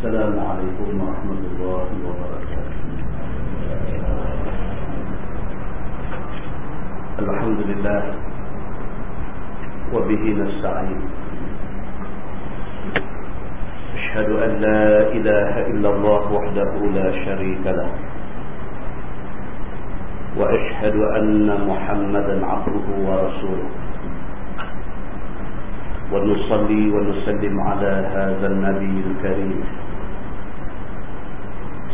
السلام عليكم ورحمة الله وبركاته. الحمد لله وبه نستعين. أشهد أن لا إله إلا الله وحده لا شريك له. وأشهد أن محمدا عبده ورسوله. ونصلي ونسلم على هذا النبي الكريم.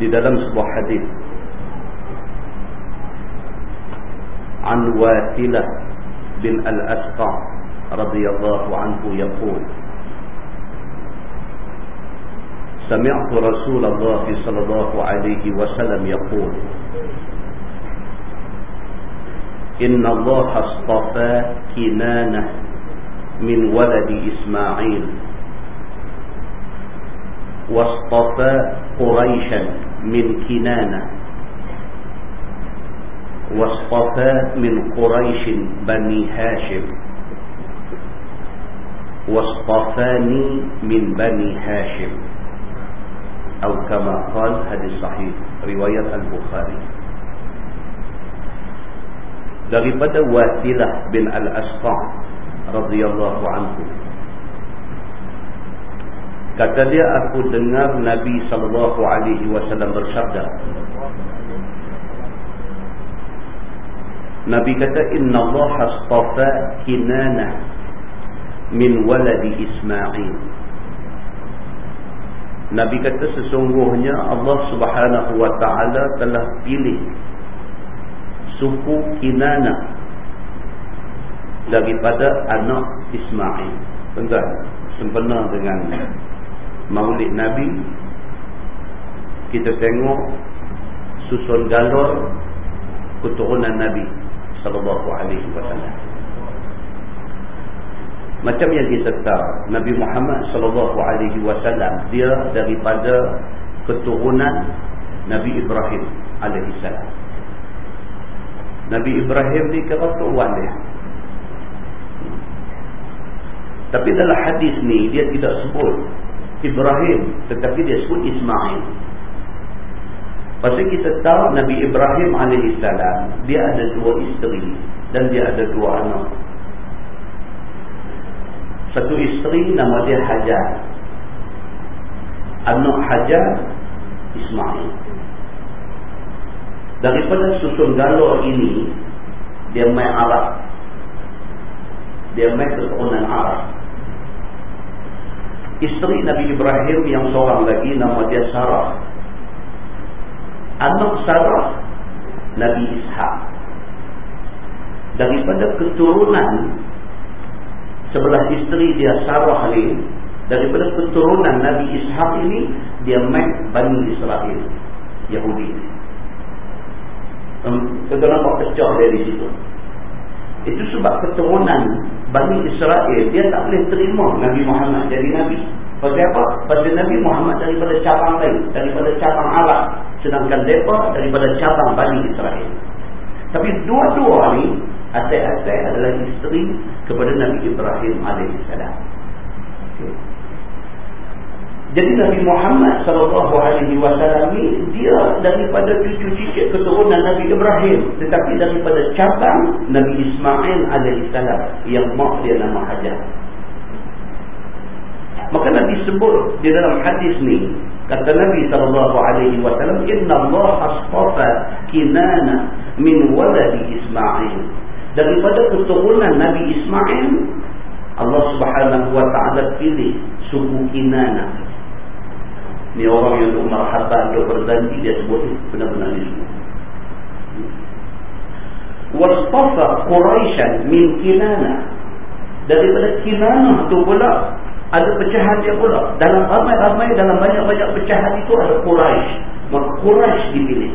Di dalam sebuah hadis. An Wasilah bin Al-Asqa radhiyallahu anhu yaqul سمعت رسول الله صلى الله عليه وسلم يقول إن الله اصطفى كنانة من ولد إسماعيل واصطفى قريشا من كنانة. واصطفى من قريش بني هاشم. واصطفاني من بني هاشم. أو كما قال هذا صحيح رواية البخاري. daripada Wasilah bin Al-Asqa radhiyallahu anhu kata dia aku dengar Nabi sallallahu alaihi wasallam bersabda. Nabi kata inna Allah astafa kinana min waladi Ismail. Nabi kata sesungguhnya Allah Subhanahu wa taala telah pilih suku Kinana daripada anak Ismail. Tuan-tuan, sempena dengan Maulid Nabi kita tengok susun galur keturunan Nabi sallallahu alaihi wasallam. Macam yang kita tahu, Nabi Muhammad sallallahu alaihi wasallam dia daripada keturunan Nabi Ibrahim alaihi salam. Nabi Ibrahim ni kira tuan dia. Tapi dalam hadis ni dia tidak sebut Ibrahim tetapi dia sebut Ismail. Pasal kita tahu Nabi Ibrahim alaihissalam dia ada dua isteri dan dia ada dua anak. Satu isteri nama dia Hajar. Anak Hajar Ismail. Daripada susun galur ini dia mai Arab. Dia mai keturunan Arab. Isteri Nabi Ibrahim yang seorang lagi nama dia Sarah. Anak Sarah Nabi Ishaq. Daripada keturunan sebelah isteri dia Sarah ni daripada keturunan Nabi Ishaq ini dia mai Bani Israel Yahudi. Kita nampak pecah dari situ. Itu sebab keturunan Bani Israel dia tak boleh terima Nabi Muhammad jadi Nabi. Pasal apa? Pasal Nabi Muhammad daripada cabang lain, daripada cabang Arab. Sedangkan mereka daripada cabang Bani Israel. Tapi dua-dua ni atai-atai adalah isteri kepada Nabi Ibrahim AS. Okay. Jadi Nabi Muhammad sallallahu alaihi wasallam dia daripada cucu cicit keturunan Nabi Ibrahim tetapi daripada cabang Nabi Ismail salam yang mak dia nama Hajar. Maka Nabi sebut di dalam hadis ni kata Nabi sallallahu alaihi wasallam inna Allah astafa kinana min waladi Ismail daripada keturunan Nabi Ismail Allah Subhanahu wa taala pilih suku Kinana Ni orang yang untuk marhaban, untuk berjanji, dia sebut benar-benar ni semua. Wastafa Quraishan min Kinana. Daripada Kinana tu pula, ada pecahan dia pula. Dalam ramai-ramai, dalam banyak-banyak pecahan itu ada Quraisy. Maka Quraisy dipilih.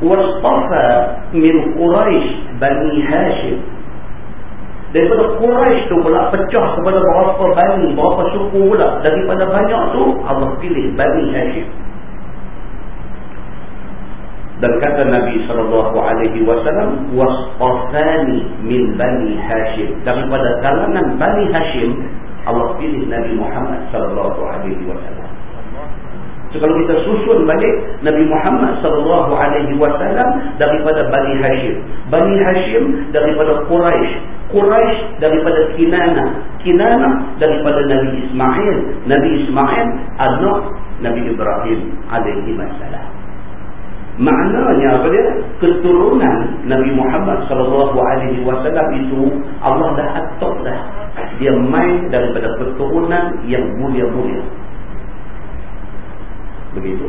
Wastafa min Quraisy Bani Hashim. Daripada Quraisy tu pula pecah kepada berapa bani, berapa suku pula. Daripada banyak tu, Allah pilih Bani Hashim. Dan kata Nabi sallallahu alaihi wasallam wasqafani min bani Hashim. Daripada kalangan Bani Hashim Allah pilih Nabi Muhammad sallallahu alaihi wasallam. Kalau kita susun balik Nabi Muhammad sallallahu alaihi wasallam daripada Bani Hashim. Bani Hashim daripada Quraisy. Quraisy daripada Kinana. Kinana daripada Nabi Ismail. Nabi Ismail anak Nabi Ibrahim alaihi wasallam. Maknanya apa dia? Keturunan Nabi Muhammad sallallahu alaihi wasallam itu Allah dah atur dah. Dia main daripada keturunan yang mulia-mulia. Begitu.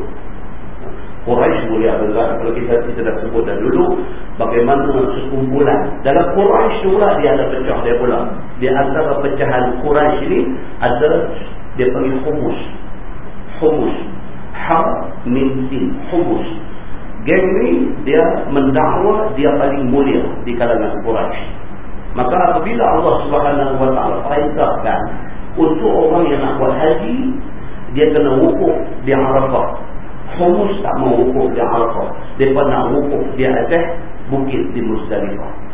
Quraisy mulia besar. Kalau kita dah sebut dah dulu bagaimana sekumpulan dalam Quraisy pula dia ada pecah dia pula. Di antara pecahan Quraisy ini ada dia panggil humus. Humus. Ha min sin humus Geng ni dia mendakwa dia paling mulia di kalangan Quraisy. Maka apabila Allah Subhanahu wa taala perintahkan untuk orang yang nak buat haji dia kena wukuf di Arafah. Humus tak mau wukuf di Arafah. Dia nak wukuf di atas bukit di Muzdalifah.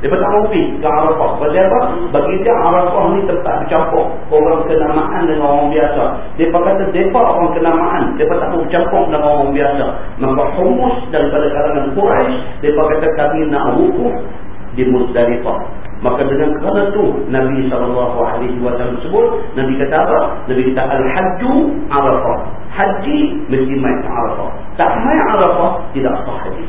Dia tak mau pergi ke Arafah. Sebab apa? Bagi dia Arafah ni tempat bercampur. Orang kenamaan dengan orang biasa. Dia kata mereka orang kenamaan. Dia tak mau bercampur dengan orang biasa. Maka humus daripada kalangan Quraisy Dia kata kami nak wukuf di Muzdalifah. Maka dengan kerana tu Nabi SAW sebut Nabi kata apa? Nabi kata Al-Hajju Arafah Haji mesti main Arafah Tak main Arafah tidak sah haji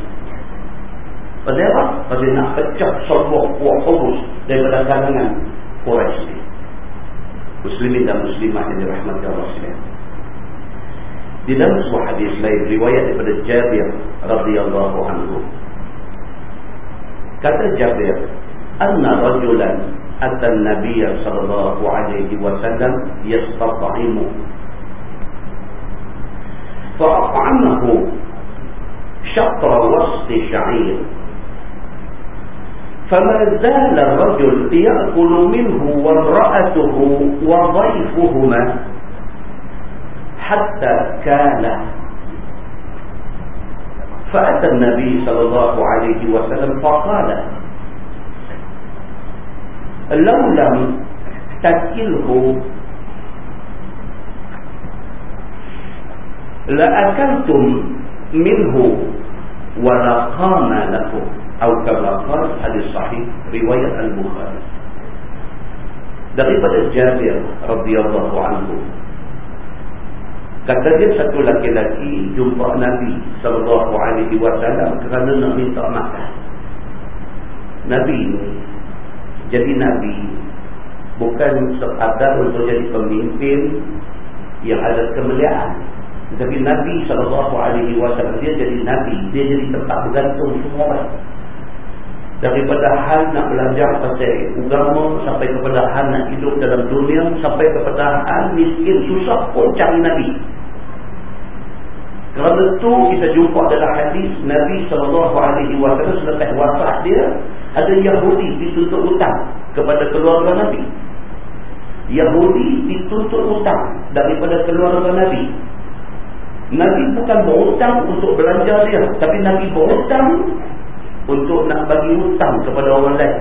Pasal apa? Pasal nak pecah sombong kuat fokus daripada kalangan Quraisy ini. Muslimin dan muslimat yang dirahmati Allah sekalian. Di dalam sebuah hadis lain riwayat daripada Jabir radhiyallahu anhu. Kata Jabir, "Anna rajulan ata an-nabiy sallallahu alaihi wasallam yastat'imu." فأطعمه شطر وسط شعير فما زال الرجل يأكل منه وامرأته وضيفهما حتى كان فأتى النبي صلى الله عليه وسلم فقال laulam takilhu. La akantum minhu wa la qama lakum atau kabar hadis sahih riwayat al-bukhari. Daripada Jabir radhiyallahu anhu. Kata dia satu laki-laki jumpa Nabi sallallahu alaihi wasallam kerana nak minta makan. Nabi jadi Nabi bukan sekadar untuk jadi pemimpin yang ada kemuliaan. Tetapi Nabi SAW dia jadi Nabi dia jadi tempat bergantung semua orang. Daripada hal nak belajar pasal agama sampai kepada hal nak hidup dalam dunia sampai kepada hal miskin susah pun cari Nabi. Kerana itu kita jumpa dalam hadis Nabi SAW selepas wafat dia ada Yahudi dituntut hutang kepada keluarga Nabi Yahudi dituntut hutang daripada keluarga Nabi Nabi bukan berhutang untuk belanja dia tapi Nabi berhutang untuk nak bagi hutang kepada orang lain.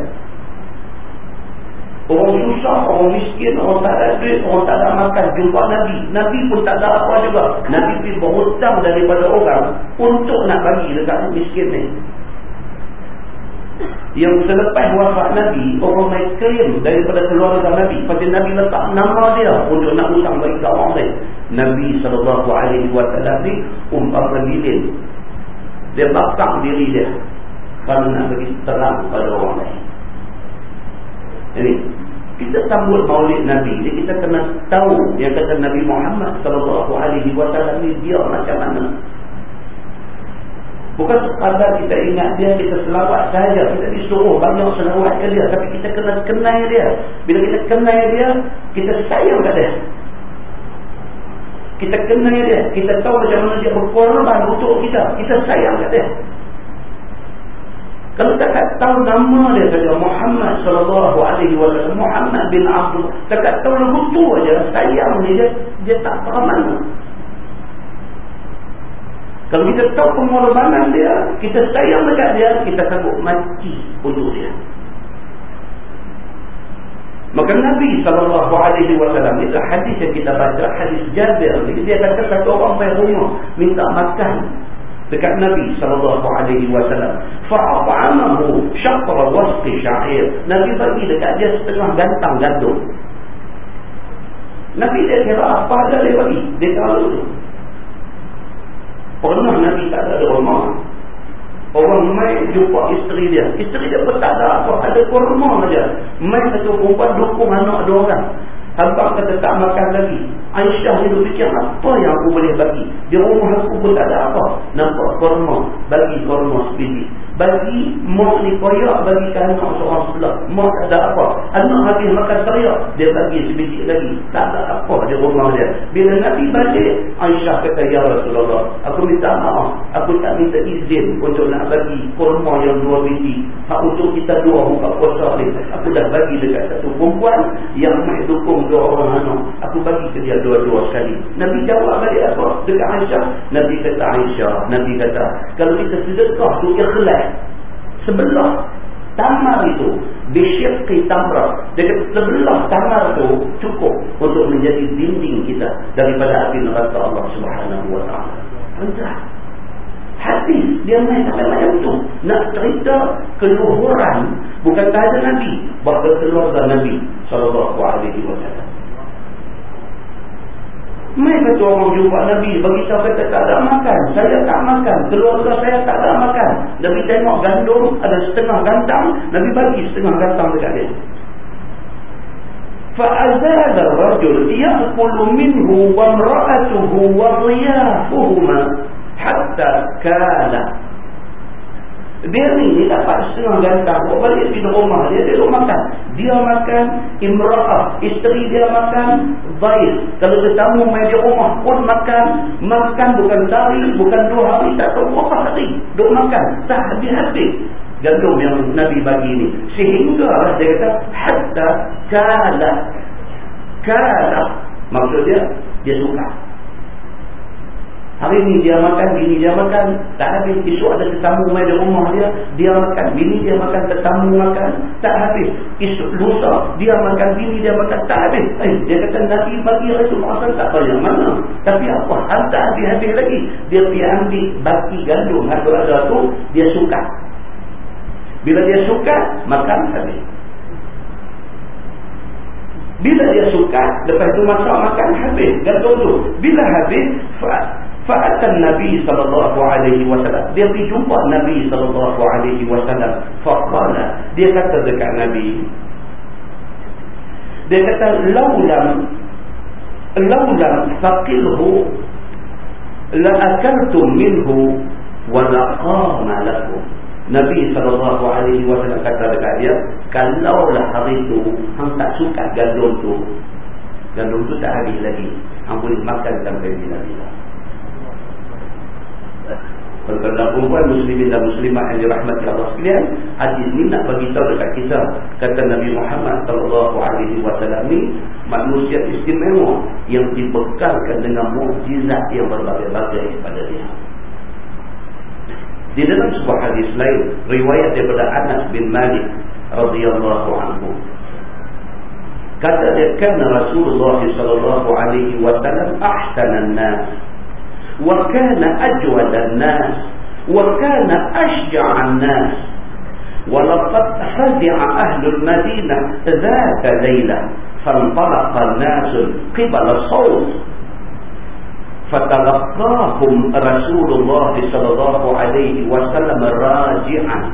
Orang susah, orang miskin, orang tak ada duit, orang tak ada makan, jumpa Nabi. Nabi pun tak ada apa juga. Nabi pergi berhutang daripada orang untuk nak bagi dekat miskin ni. Yang selepas wafat Nabi, orang main klaim daripada keluarga Nabi. Pasal Nabi letak nama dia untuk nak hutang bagi ke orang lain. Nabi SAW ni umpama lilin. Dia bakar diri dia kalau nak bagi terang pada orang lain. Jadi, kita sambut maulid Nabi ni, kita kena tahu yang kata Nabi Muhammad sallallahu alaihi wasallam ni dia macam mana. Bukan sekadar kita ingat dia, kita selawat sahaja. Kita disuruh banyak selawat ke dia. Tapi kita kena kenal dia. Bila kita kenal dia, kita sayang kat dia. Kita kenal dia. Kita tahu macam mana dia berkorban untuk kita. Kita sayang kat dia. Kalau tak tahu nama dia saja Muhammad sallallahu alaihi wasallam Muhammad bin Abdul tak tahu lagu tu aja sayang dia dia tak faham mana kalau kita tahu pengorbanan dia kita sayang dekat dia kita sanggup mati untuk dia. Maka Nabi wasallam itu hadis yang kita baca hadis Jabir dia kata satu orang pergi rumah minta makan dekat Nabi wasallam. Fa'amahu syaqra wasqi sya'ir. Nabi bagi dekat dia setengah gantang gandum. Nabi dia kira apa dia bagi? Dia kira tu pernah Nabi tak ada rumah orang main jumpa isteri dia. Isteri dia pun tak ada apa ada kurma saja. Main satu perempuan dukung anak dua orang. Abang kata tak makan lagi. Aisyah ni berfikir apa yang aku boleh bagi. Di rumah aku pun tak ada apa. Nampak korma. Bagi korma sebiji bagi mak ni koyak bagi ke anak seorang sebelah. Mak tak ada apa. Anak habis makan teriak dia bagi sebiji lagi. Tak ada apa di rumah dia. Bila Nabi balik Aisyah kata Ya Rasulullah aku minta maaf. Aku tak minta izin untuk nak bagi kurma yang dua biji. Hak untuk kita dua buka puasa ni. Aku dah bagi dekat satu perempuan yang mai dukung dua orang anak. Aku bagi ke dia dua-dua sekali Nabi jawab balik apa dekat Aisyah Nabi kata Aisyah Nabi kata kalau kita sedekah tu ikhlas sebelah tamar itu bisyirqi tamra dekat sebelah tamar itu cukup untuk menjadi dinding kita daripada api neraka Allah Subhanahu wa taala. Entah. Hati dia main sampai macam tu. Nak cerita keluhuran bukan sahaja Nabi, bahkan keluarga Nabi sallallahu alaihi wasallam. Mai kata orang jumpa Nabi bagi tahu kata tak ada makan. Saya tak makan. Keluarga saya tak ada makan. Nabi tengok gandum ada setengah gantang. Nabi bagi setengah gantang dekat dia. فَأَزَادَ الرَّجُلْ يَأْكُلُ مِنْهُ وَمْرَأَتُهُ وَضِيَافُهُمَا حَتَّى كَانَ dia ni ni dapat setengah gantang Bawa balik pergi rumah. Dia Dia duduk makan. Dia makan Imra'ah. Isteri dia makan Baik. Kalau tetamu main di rumah pun makan. Makan bukan sehari Bukan dua hari Tak tahu berapa hari. Duduk makan. Tak habis-habis. Gandum yang Nabi bagi ni. Sehingga dia kata Hatta kala. Kala. Maksudnya Dia suka Hari ni dia makan, bini dia makan. Tak habis. Esok ada tetamu main di rumah dia. Dia makan, bini dia makan, tetamu makan. Tak habis. Esok lusa, dia makan, bini dia makan. Tak habis. Eh, dia kata Nabi bagi Rasul Muhammad tak banyak mana. Tapi apa? Hantar habis-habis lagi. Dia pergi ambil baki gandum. Ada-ada tu, dia suka. Bila dia suka, makan habis. Bila dia suka, lepas tu masak makan habis. Gandum tu. Bila habis, Fa'atan Nabi sallallahu alaihi wasallam. Dia pergi jumpa Nabi sallallahu alaihi wasallam. Faqala, dia kata dekat Nabi. Dia kata laulam laulam faqilhu la akaltum minhu wa laqama lakum. Nabi wasallam kata dekat dia, kalaulah hari itu hang tak suka gandum tu, gandum tu tak habis lagi. Hang boleh makan sampai bila-bila. Kalau perempuan muslimin dan muslimat yang dirahmati Allah sekalian, hadis ini nak bagi tahu dekat kita kata Nabi Muhammad sallallahu alaihi wasallam ni manusia istimewa yang dibekalkan dengan mukjizat yang berbagai-bagai pada dia. Di dalam sebuah hadis lain, riwayat daripada Anas bin Malik radhiyallahu anhu. Kata dia kan Rasulullah sallallahu alaihi wasallam ahsanan nas وكان أجود الناس وكان أشجع الناس. ولقد فزع أهل المدينة ذات ليلة فانطلق الناس قبل الصوت. فتلقاهم رسول الله صلى الله عليه وسلم راجعا.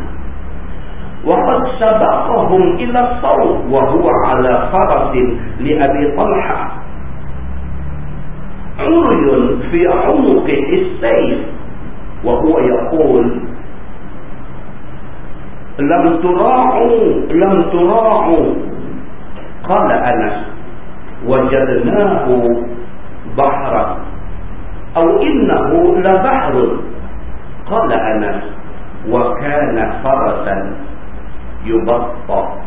وقد سبقهم إلى الصوت وهو على فرس لأبي طلحة. عري في عنقه السيف وهو يقول لم تراعوا لم تراعوا. قال أنس وجدناه بحرا أو إنه لبحر. قال أنس وكان فرسا يبطأ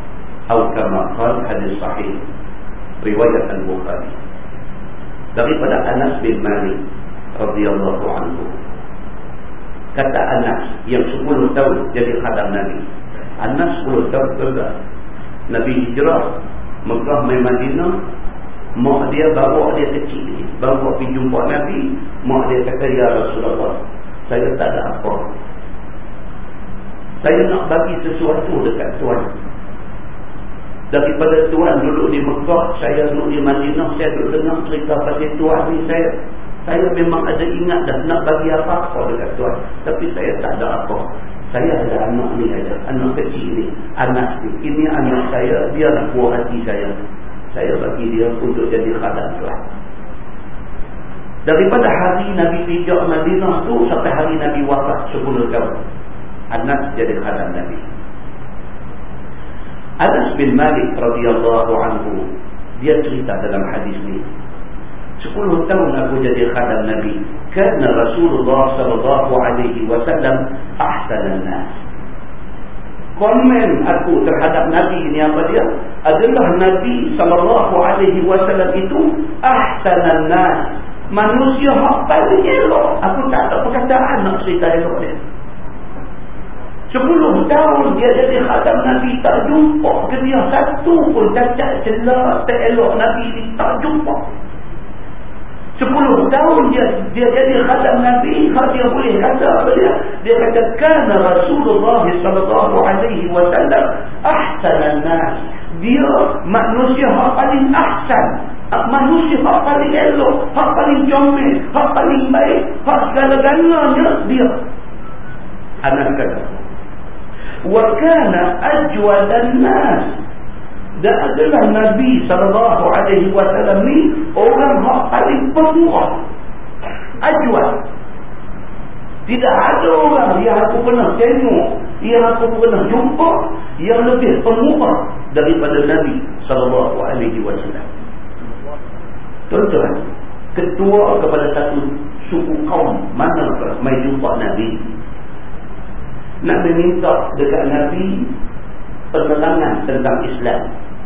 أو كما قال حديث صحيح رواية البخاري. Daripada Anas bin Malik radhiyallahu anhu. Kata Anas yang 10 tahun jadi khadam Nabi. Anas 10 tahun juga Nabi hijrah Mekah mai Madinah. Mak dia bawa dia kecil. Bawa pergi jumpa Nabi. Mak dia kata ya Rasulullah saya tak ada apa. Saya nak bagi sesuatu dekat Tuhan daripada Tuhan duduk di Mekah saya duduk di Madinah saya duduk dengar cerita pasal Tuhan ni saya saya memang ada ingat dah nak bagi apa-apa dekat Tuhan. Tapi saya tak ada apa. Saya ada anak ni aja anak kecil ni anak ni. Ini anak saya dia nak buah hati saya. Saya bagi dia untuk jadi khadam Tuhan. Daripada hari Nabi pijak Madinah tu sampai hari Nabi wafat 10 tahun anak jadi khadam Nabi Anas bin Malik radhiyallahu anhu dia cerita dalam hadis ni 10 tahun aku jadi khadam Nabi kerana Rasulullah sallallahu alaihi wasallam ahsanan nas komen aku terhadap Nabi ini apa dia adalah Nabi sallallahu alaihi wasallam itu ahsanan nas manusia hak paling elok aku tak ada perkataan nak cerita elok dia Sepuluh tahun dia jadi khadam Nabi tak jumpa ke dia satu pun cacat celah tak elok Nabi ni tak jumpa. Sepuluh tahun dia dia jadi khadam Nabi kalau dia boleh kata apa dia? Dia kata kana Rasulullah sallallahu alaihi wasallam ahsanan nas. Dia manusia yang paling ahsan. Manusia yang paling elok, yang paling comel, yang paling baik, yang segala-galanya dia. Anak kata, wa kana ajwadan nas dan adalah Nabi sallallahu alaihi wasallam ni orang yang paling pemurah ajwad. Tidak ada orang yang aku pernah tengok yang aku pernah jumpa yang lebih pemurah daripada Nabi sallallahu alaihi wasallam. Tuan-tuan ketua kepada satu suku kaum mana mai jumpa Nabi nak meminta dekat Nabi penerangan tentang Islam.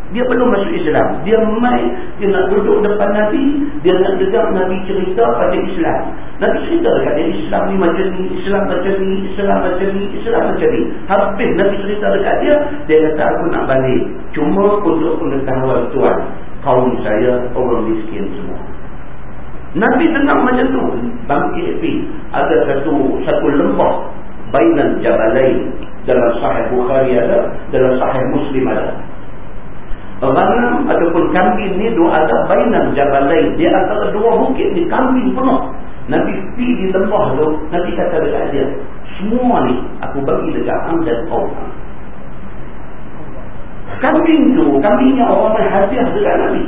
Dia belum masuk Islam. Dia mai, dia nak duduk depan Nabi, dia nak dengar Nabi cerita pada Islam. Nabi cerita dekat dia, Islam ni macam ni, Islam macam ni, Islam macam ni, Islam macam ni. Habis Nabi cerita dekat dia, dia kata aku nak balik. Cuma untuk pengetahuan Tuhan, kaum saya orang miskin semua. Nabi dengar macam tu, bangkit pergi. Ada satu satu lembah bainal jabalain. Dalam sahih Bukhari ada dalam sahih Muslim ada. Ghanam ataupun kambing ni dua ada bainal jabalain. Dia antara dua bukit ni kambing penuh. Nabi pergi di lembah tu Nabi kata dekat dia semua ni aku bagi dekat hang dan kau. Kambing tu kambingnya orang yang hadiah dekat Nabi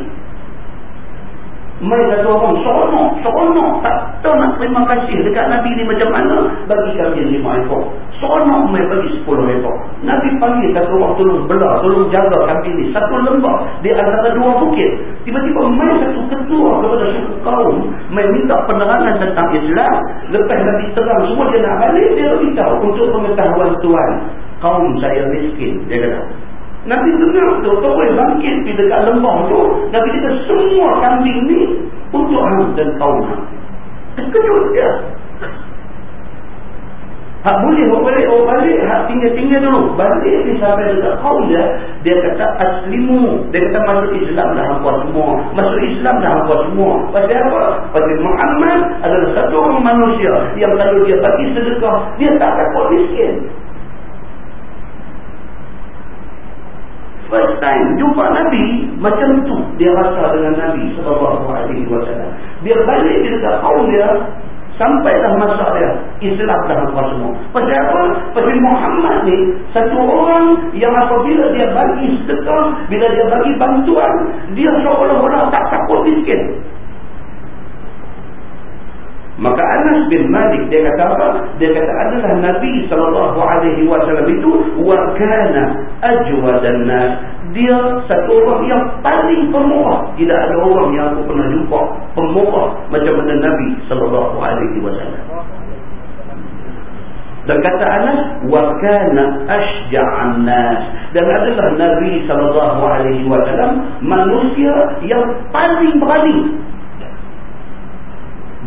Mai kata orang seronok, seronok. Tak tahu nak terima kasih dekat Nabi ni macam mana. Bagi kami lima ekor. Seronok mai bagi sepuluh ekor. Nabi panggil kata orang tolong belah, tolong jaga kami ni. Satu lembah di antara dua bukit. Tiba-tiba mai satu ketua kepada suku kaum. Mai minta penerangan tentang Islam. Lepas Nabi terang semua dia nak balik. Dia beritahu untuk pengetahuan Tuhan. Kaum saya miskin. Dia kata. Nabi dengar tu, boleh bangkit di dekat lembah tu. Nabi kata semua kambing ni untuk hang dan hang. Terkejut dia. Hak boleh buat balik, oh balik, hak tinggal-tinggal dulu. Balik ni sampai dekat kaum dia, dia kata aslimu. Dia kata masuk Islam dah hampa semua. Masuk Islam dah hampa semua. Pasal apa? Pasal Muhammad adalah satu orang manusia yang kalau dia bagi sedekah, dia tak takut miskin. First time. Jumpa Nabi macam tu. Dia rasa dengan Nabi sallallahu alaihi wasallam. Dia balik dia dekat kaum dia sampailah masa dia Islam dah apa semua. Pasal apa? pasal Muhammad ni satu orang yang apabila dia bagi sedekah bila dia bagi bantuan dia seolah-olah tak takut miskin Maka Anas bin Malik dia kata apa? Dia kata adalah Nabi sallallahu alaihi wasallam itu wa kana ajwadan nas. Dia satu orang yang paling pemurah. Tidak ada orang yang aku pernah jumpa pemurah macam mana Nabi sallallahu alaihi wasallam. Dan kata Anas wa kana asja'an nas. Dan adalah Nabi sallallahu alaihi wasallam manusia yang paling berani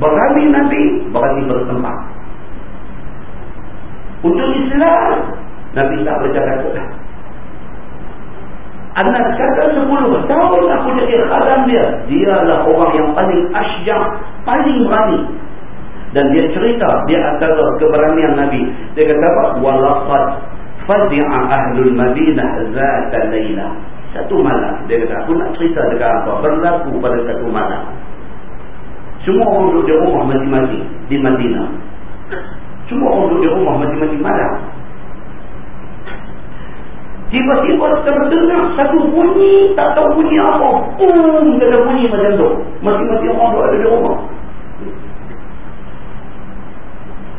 Berani Nabi, berani bertempat. Untuk Islam, Nabi tak bercakap takut. Anak kata sepuluh tahun aku jadi khadam dia. Dia adalah orang yang paling asyam, paling berani. Dan dia cerita, dia antara keberanian Nabi. Dia kata apa? Walaqad fadi'a ahlul madinah zata layla. Satu malam, dia kata, aku nak cerita dekat apa? Berlaku pada satu malam. Semua orang duduk di rumah mati-mati di Madinah. Semua orang duduk di rumah mati-mati malam. Tiba-tiba terdengar satu bunyi, tak tahu bunyi apa. Boom, kata bunyi macam tu. Mati-mati orang duduk ada di rumah.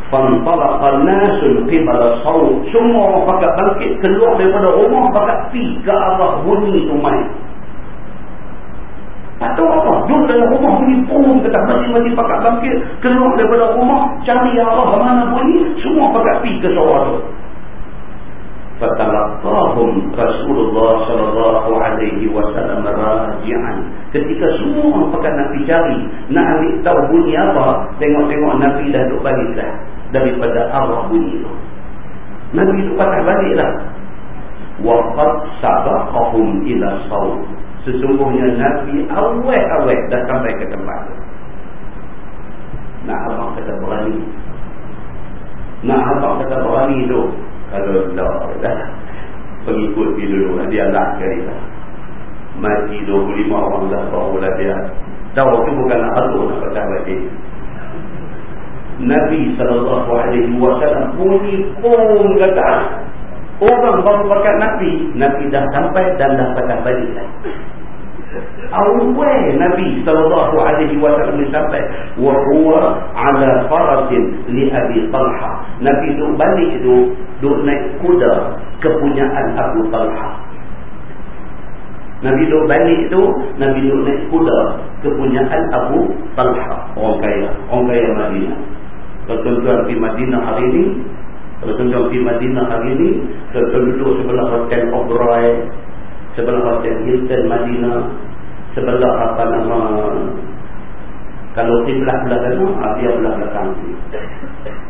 Fantalaqal nasul qibala sawt. Semua orang pakat bangkit keluar daripada rumah pakat pi ke arah bunyi tu main. Tak tahu apa. Duduk dalam rumah bunyi pun kata masing-masing pakat bangkit. Keluar daripada rumah. Cari Allah mana bunyi. Semua pakat pergi ke sawah tu. Fatalaqahum Rasulullah sallallahu alaihi wasallam raji'an. Ketika semua pakat pergi cari. Nak ambil tahu bunyi apa. Tengok-tengok Nabi dah duduk balik dah. Daripada arah bunyi tu. Nabi tu patah balik lah. Waqad sabaqahum ila sawt. Sesungguhnya Nabi awet-awet dah sampai ke tempat itu. Nak abang kata berani. Nak abang kata berani tu. Kalau dah, dah pengikut dia dulu. Dia lah kali lah. Mati 25 orang dah barulah dia. Tahu tu bukan nak atur nak kata lagi. Nabi SAW bunyi pun kata. Orang baru pakat Nabi. Nabi dah sampai dan dah patah balik awal Nabi sallallahu alaihi wasallam sampai wa huwa ala farasin li Abi Talha. Nabi tu balik tu duk naik kuda kepunyaan Abu Talha. Nabi duk balik tu Nabi duk naik kuda kepunyaan Abu Talha. Orang kaya orang kaya Madinah. Kalau tuan-tuan di Madinah hari ini tuan-tuan di Madinah hari ini duduk sebelah Hotel Oberoi sebelah Hotel Hilton Madinah sebelah apa nama kalau kiblat belah sana ah, dia belah belakang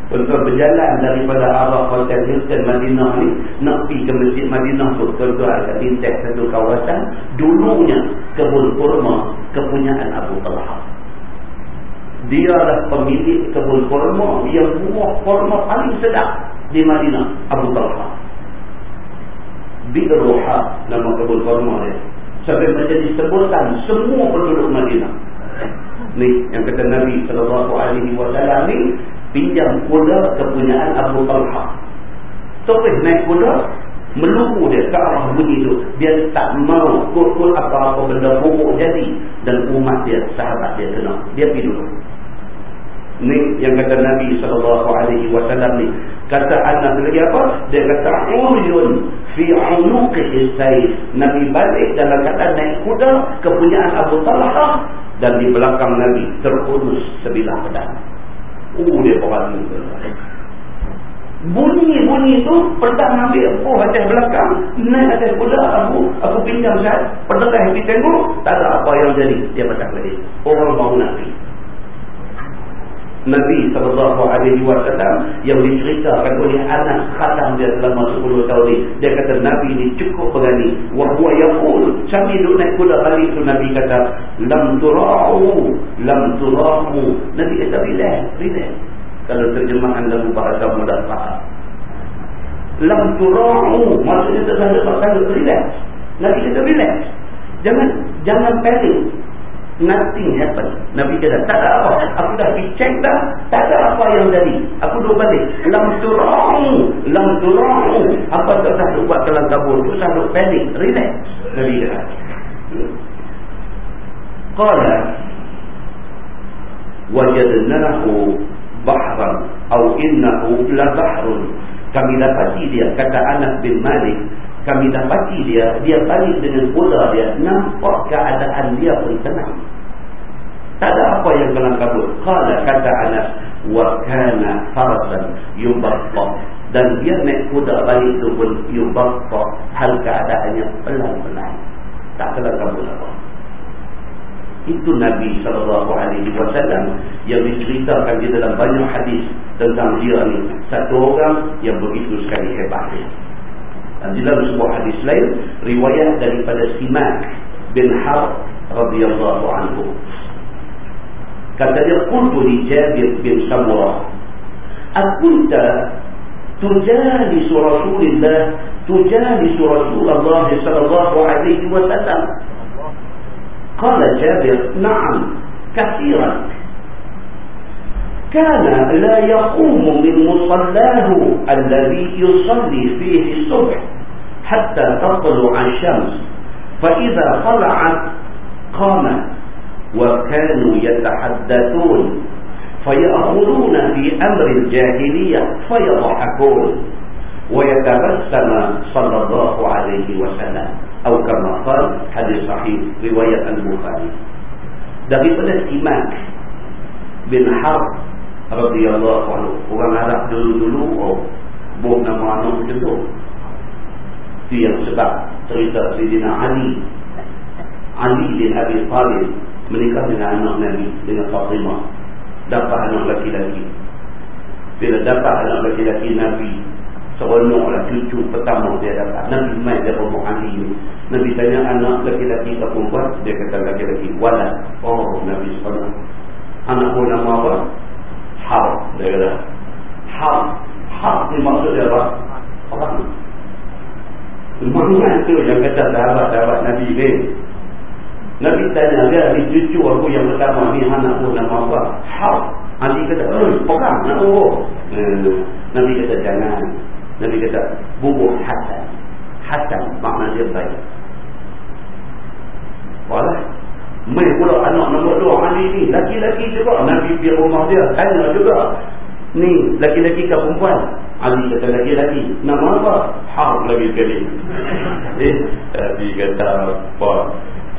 untuk berjalan daripada arah hotel Hilton Madinah ni nak pergi ke masjid Madinah tu tuan-tuan akan lintas satu kawasan dulunya kebun kurma kepunyaan Abu Talha. Dia adalah pemilik kebun kurma yang buah kurma paling sedap di Madinah Abu Talha Bidruha nama kebun kurma dia sampai menjadi sebutan semua penduduk Madinah. Ni yang kata Nabi sallallahu alaihi wasallam ni pinjam kuda kepunyaan Abu Talha. Terus naik kuda melupu dia ke arah bunyi tu. Dia tak mau kut-kut apa-apa benda buruk jadi dan umat dia, sahabat dia kena. Dia pergi dulu. Ni yang kata Nabi sallallahu alaihi wasallam ni. Kata anak lagi apa? Dia kata uyun fi unuqihi sayf. Nabi balik dalam kata naik kuda kepunyaan Abu Talha dan di belakang Nabi terurus sebilah pedang. Oh dia berani. Bunyi-bunyi tu pedang ambil oh atas belakang naik atas kuda Abu aku pinjam saya pedang pergi tengok tak ada apa yang jadi dia patah lagi orang mau Nabi Nabi SAW yang diceritakan oleh anak khatam dia selama 10 tahun ni. Dia kata Nabi ni cukup berani. Wahuwa yakul. Sambil duduk naik kuda balik tu Nabi kata. Lam tura'u. Lam tura'u. Nabi kata relax. Relax. Kalau terjemahan lagu bahasa mudah faham. Lam tura'u. Maksudnya tak sahaja tak relax. Nabi kata relax. Jangan jangan panic nothing happen. Nabi kata, tak ada apa. Aku dah pergi check dah, tak ada apa yang jadi. Aku duduk balik. Lam turang, lam turang. Apa tak sah buat kelam kabur tu, sah duduk panik, relax. Nabi kata. Qala, wajadnahu bahran atau innahu la bahrun kami dapati dia kata Anas bin Malik kami dapati dia dia balik dengan kuda dia nampak keadaan dia pun tenang. Tak ada apa yang kelam kabut. Qala kata Anas wa kana farasan yubatta dan dia naik kuda balik tu pun yubatta hal keadaannya pelan-pelan. Tak kelam kabut apa. Itu Nabi SAW yang diceritakan di dalam banyak hadis tentang dia ni. Satu orang yang begitu sekali hebat. Dan di dalam sebuah hadis lain, riwayat daripada Simak bin Har radhiyallahu anhu. Kata dia, Qultu li Jabir bin Samurah. Akunta tujali Rasulullah tujali Rasulullah sallallahu alaihi wasallam قال جابر نعم كثيرا كان لا يقوم من مصلاه الذي يصلي فيه الصبح حتى تطلع الشمس فإذا طلعت قام وكانوا يتحدثون فيأخذون في أمر الجاهلية فيضحكون. ويتبسم صلى الله عليه وسلم. atau kama qal hadis sahih riwayat al-Bukhari daripada Simak bin Harb radhiyallahu anhu. Orang Arab dulu-dulu oh buah nama anak macam tu. Itu yang sebab cerita Sayyidina Ali. Ali bin Abi Talib menikah dengan anak Nabi dengan Fatimah. Dapat anak laki-laki bila dapat anak laki-laki Nabi seronoklah cucu pertama dia dapat. Nabi mai dia rumah Ali Nabi tanya anak laki-laki ke perempuan dia kata laki-laki walad oh Nabi seronok. Anak pun nama apa Har dia kata Har Har ni maksud dia apa orang Mana tu yang kata sahabat-sahabat Nabi ni Nabi tanya dia ni cucu aku yang pertama ni anak pun nama apa Har Ali kata, eh, pegang nak urut. Eh, Nabi kata, jangan. Nabi kata bubur hasan. Hasan makna dia baik. Walah. Mai pula anak nombor dua Ali ni. Laki-laki juga. Nabi pergi rumah dia. Tanya juga. Ni laki-laki ke perempuan? Ali kata laki-laki. Nama apa? Har lagi sekali. eh, Nabi kata apa?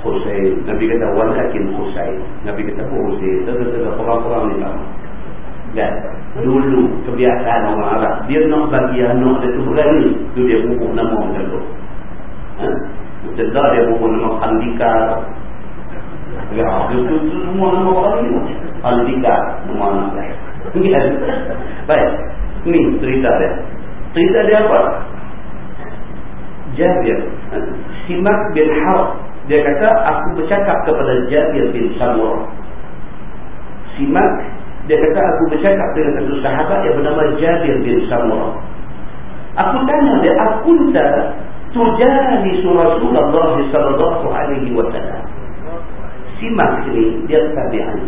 Hussein. Nabi kata walakin Hussein. Nabi kata apa Hussein? Tengah-tengah perang-perang ni tak. Dan dulu kebiasaan orang Arab dia nak bagi anak dia tu berani tu dia bubuh nama macam tu ha? sedar dia bubuh nama Khandika ya tu, tu, tu semua nama orang ni Khandika nama anak dia baik. Ni cerita dia. Cerita dia apa? Jabir. Ha? Simak bin Harb. Dia kata aku bercakap kepada Jabir bin Samurah Simak dia kata aku bercakap dengan satu sahabat yang bernama Jabir bin Samurah. Aku tanya dia, aku tak tujani Rasulullah sallallahu alaihi wasallam. Simak sini dia tabi'an.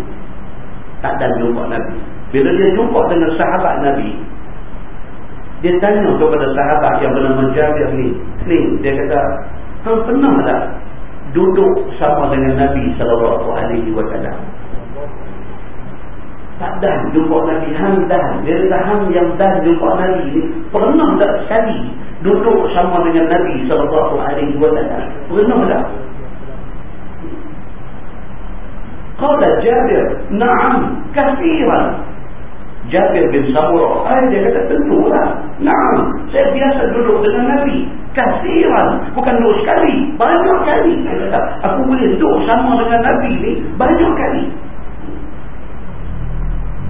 Tak ada jumpa Nabi. Bila dia jumpa dengan sahabat Nabi, dia tanya kepada sahabat yang bernama Jabir ni, ni dia kata, "Kau pernah tak duduk sama dengan Nabi sallallahu alaihi wasallam?" tak dah jumpa Nabi Hang dah dia kata Hang yang dah jumpa Nabi ni pernah tak sekali duduk sama dengan Nabi SAW pernah tak Qala Jabir Naam kafiran Jabir bin Samurah Ay, dia kata tentulah Naam saya biasa duduk dengan Nabi kafiran bukan duduk sekali banyak kali kata, aku boleh duduk sama dengan Nabi ni banyak kali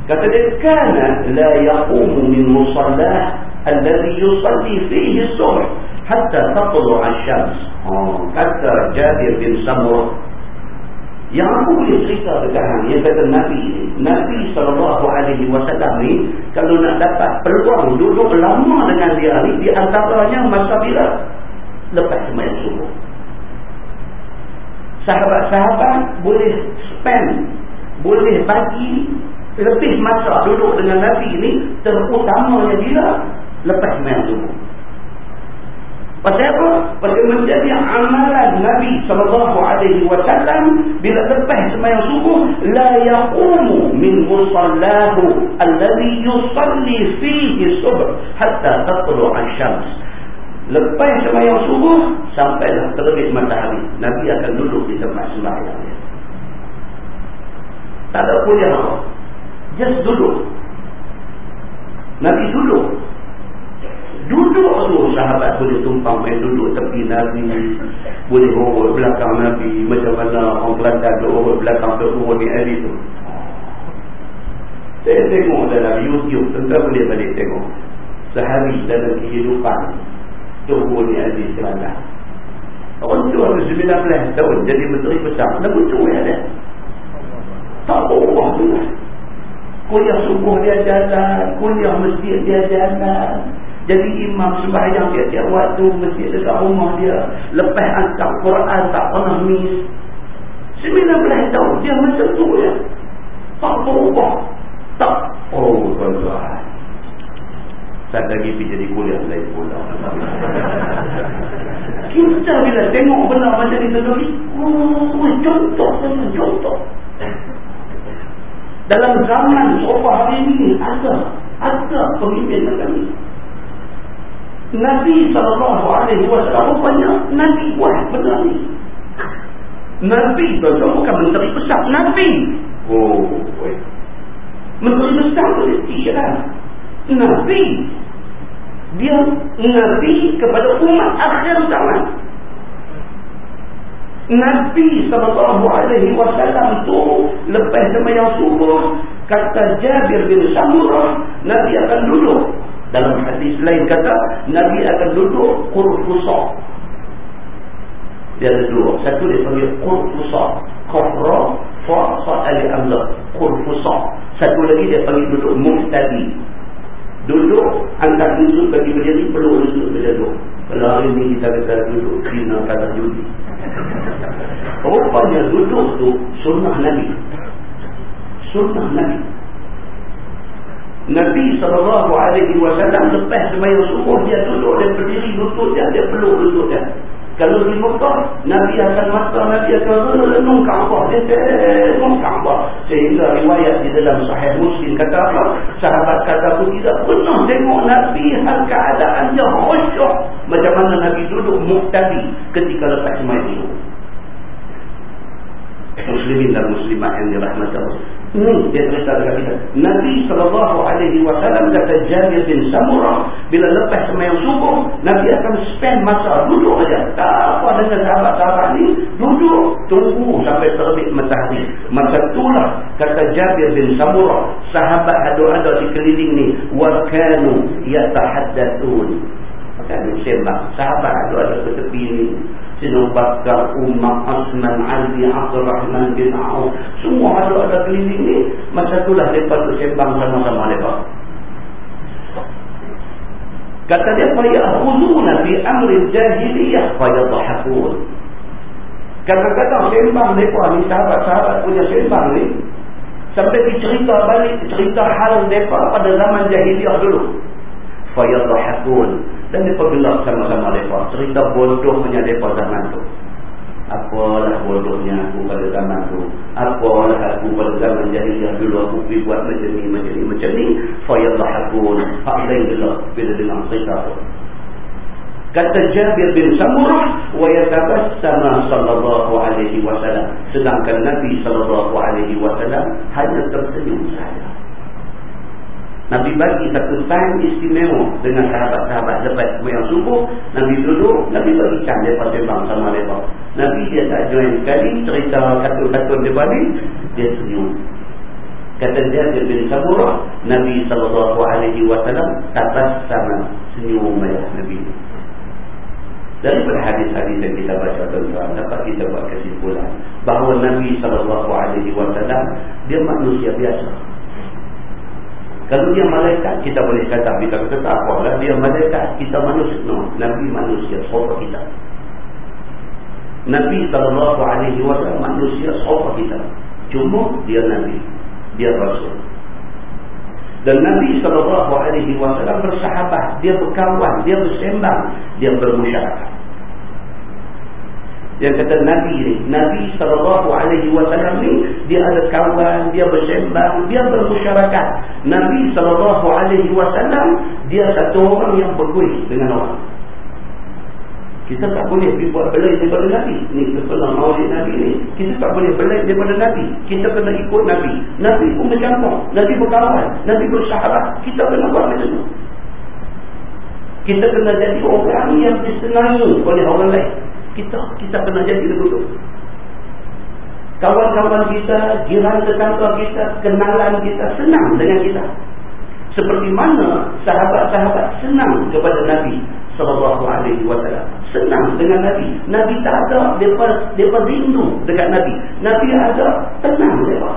Kata dia kana la yaqumu min musallah alladhi yusalli fihi as-subh hatta tatlu' asy-syams. Oh, kata Jabir bin Samurah yang aku boleh cerita dekat hang yang kata Nabi ni Nabi SAW ni kalau nak dapat peluang duduk lama dengan dia ni di antaranya masa bila lepas semayang subuh. Sahabat-sahabat boleh spend boleh bagi lebih masa duduk dengan Nabi ni terutamanya dia lepas main subuh Pasal apa? Pasal menjadi amalan Nabi SAW bila lepas semayang subuh la yaqumu min musallahu alladhi yusalli fihi subh hatta tatlu' asy-syams. Lepas semayang subuh sampailah terbit matahari. Nabi akan duduk di tempat sembahyang. Tak ada kuliah apa. Just duduk. Nabi duduk. Duduk tu sahabat boleh tumpang main duduk tepi Nabi. Boleh urut belakang Nabi. Macam mana orang duduk urut belakang tu urut ni Ali tu. Saya tengok dalam YouTube. Tentang boleh balik tengok. Sehari dalam kehidupan. Tu urut ni Ali Kelantan. Orang tu ada 19 tahun jadi menteri besar. Dah betul ya dia. Tak Allah tu. Kuliah subuh dia jalan. Kuliah masjid dia jalan. Jadi imam sembahyang tiap-tiap waktu mesti dekat rumah dia. Lepas angkat Quran tak pernah miss. 19 tahun dia macam tu ya. Tak berubah. Tak. Oh tuan-tuan. Saat lagi pergi jadi kuliah lain pula. Kita bila tengok benda macam itu lagi. Oh, contoh contoh. Dalam zaman sofa hari ini ada. Ada pemimpin macam ini. Nabi SAW rupanya Nabi buat benda ni. Nabi tu bukan menteri besar. Nabi. Oh, wait. Menteri besar tu dia? Nabi. Dia Nabi kepada umat akhir zaman. Nabi SAW tu lepas semayang subuh kata Jabir bin Samurah Nabi akan duduk dalam hadis lain kata Nabi akan duduk kurfusa. Dia ada dua. Satu dia panggil kurfusa. Kufra fa sa'ali amla kurfusa. Satu lagi dia panggil duduk muhtadi. Duduk angkat lutut bagi berdiri perlu lutut berdiri. Kalau hari ini kita kata duduk kena kata judi. Rupanya duduk tu sunnah Nabi. Sunnah Nabi. Nabi SAW lepas semayang subuh dia duduk dan berdiri lutut dia, dia peluk lutut dia. Kalau di Mekah, Nabi akan mata, Nabi akan renung Kaabah. Dia renung Kaabah. Sehingga riwayat di dalam sahih Muslim kata apa? Sahabat kata aku tidak pernah tengok Nabi hal keadaan dia khusyuk. Macam mana Nabi duduk muktadi ketika lepas semayang subuh. Muslimin dan Muslimah yang dirahmati Allah ini dia cerita dekat kita Nabi sallallahu alaihi wasallam kata Jabir bin Samurah bila lepas sembahyang subuh Nabi akan spend masa duduk saja tak apa dengan sahabat-sahabat ni duduk tunggu sampai terbit matahari. Maka itulah kata Jabir bin Samurah sahabat ada-ada di keliling ni wa kanu yatahaddatsun kan sembah. Sahabat ada-ada di tepi ni. Sinu Bakar, Umar, Asman, Ali, Abdul Rahman bin Auf. Semua ada ada keliling ni. Masa itulah mereka tu sembang sama-sama mereka. Kata dia, فَيَأْخُذُونَ فِي أَمْرِ الْجَاهِلِيَةِ فَيَضَحَكُونَ Kadang-kadang sembang mereka ni, sahabat-sahabat punya sembang ni. Sampai dicerita balik, cerita hal mereka pada zaman jahiliah dulu. فَيَضَحَكُونَ dan mereka gelap sama-sama mereka. Cerita bodohnya mereka zaman tu. Apalah bodohnya aku pada zaman tu. Apalah aku pada zaman jahiliah dulu aku pergi buat macam ni, macam ni, macam ni. Fayallah aku lain gelap bila dengar cerita tu. Kata Jabir bin Samurah wa yatabassama sallallahu alaihi wasallam sedangkan Nabi sallallahu alaihi wasallam hanya tersenyum saja. Nabi bagi satu time istimewa dengan sahabat-sahabat lepas yang subuh. Nabi duduk, Nabi bagi can mereka sembang sama mereka. Nabi dia tak join sekali, cerita katun-katun dia balik, dia senyum. Kata dia, dia bin Saburah, Nabi SAW tabas sama senyum mereka Nabi. Daripada hadis-hadis yang kita baca tuan-tuan, dapat kita buat kesimpulan bahawa Nabi SAW dia manusia biasa. Kalau dia malaikat, kita boleh kata, kita kata tak apalah, dia malaikat, kita manusia. No, Nabi manusia, sopa kita. Nabi SAW manusia, sopa kita. Cuma dia Nabi, dia Rasul. Dan Nabi SAW bersahabat, dia berkawan, dia bersembang, dia bermasyarakat. Yang kata Nabi ni, Nabi SAW ni, dia ada kawan, dia bersembang, dia bermasyarakat. Nabi SAW, dia satu orang yang berkuih dengan orang. Kita tak boleh buat belai daripada Nabi. Ni sebelah maulid Nabi ni. Kita tak boleh belai daripada Nabi. Kita kena ikut Nabi. Nabi pun bercampur. Nabi berkawan. Nabi bersahabat. Kita kena buat macam tu. Kita kena jadi orang yang disenangi oleh orang lain. Kita kita kena jadi begitu. Kawan-kawan kita, jiran tetangga kita, kenalan kita senang dengan kita. Seperti mana sahabat-sahabat senang kepada Nabi sallallahu alaihi wasallam. Senang dengan Nabi. Nabi tak ada depa depa rindu dekat Nabi. Nabi ada tenang depa.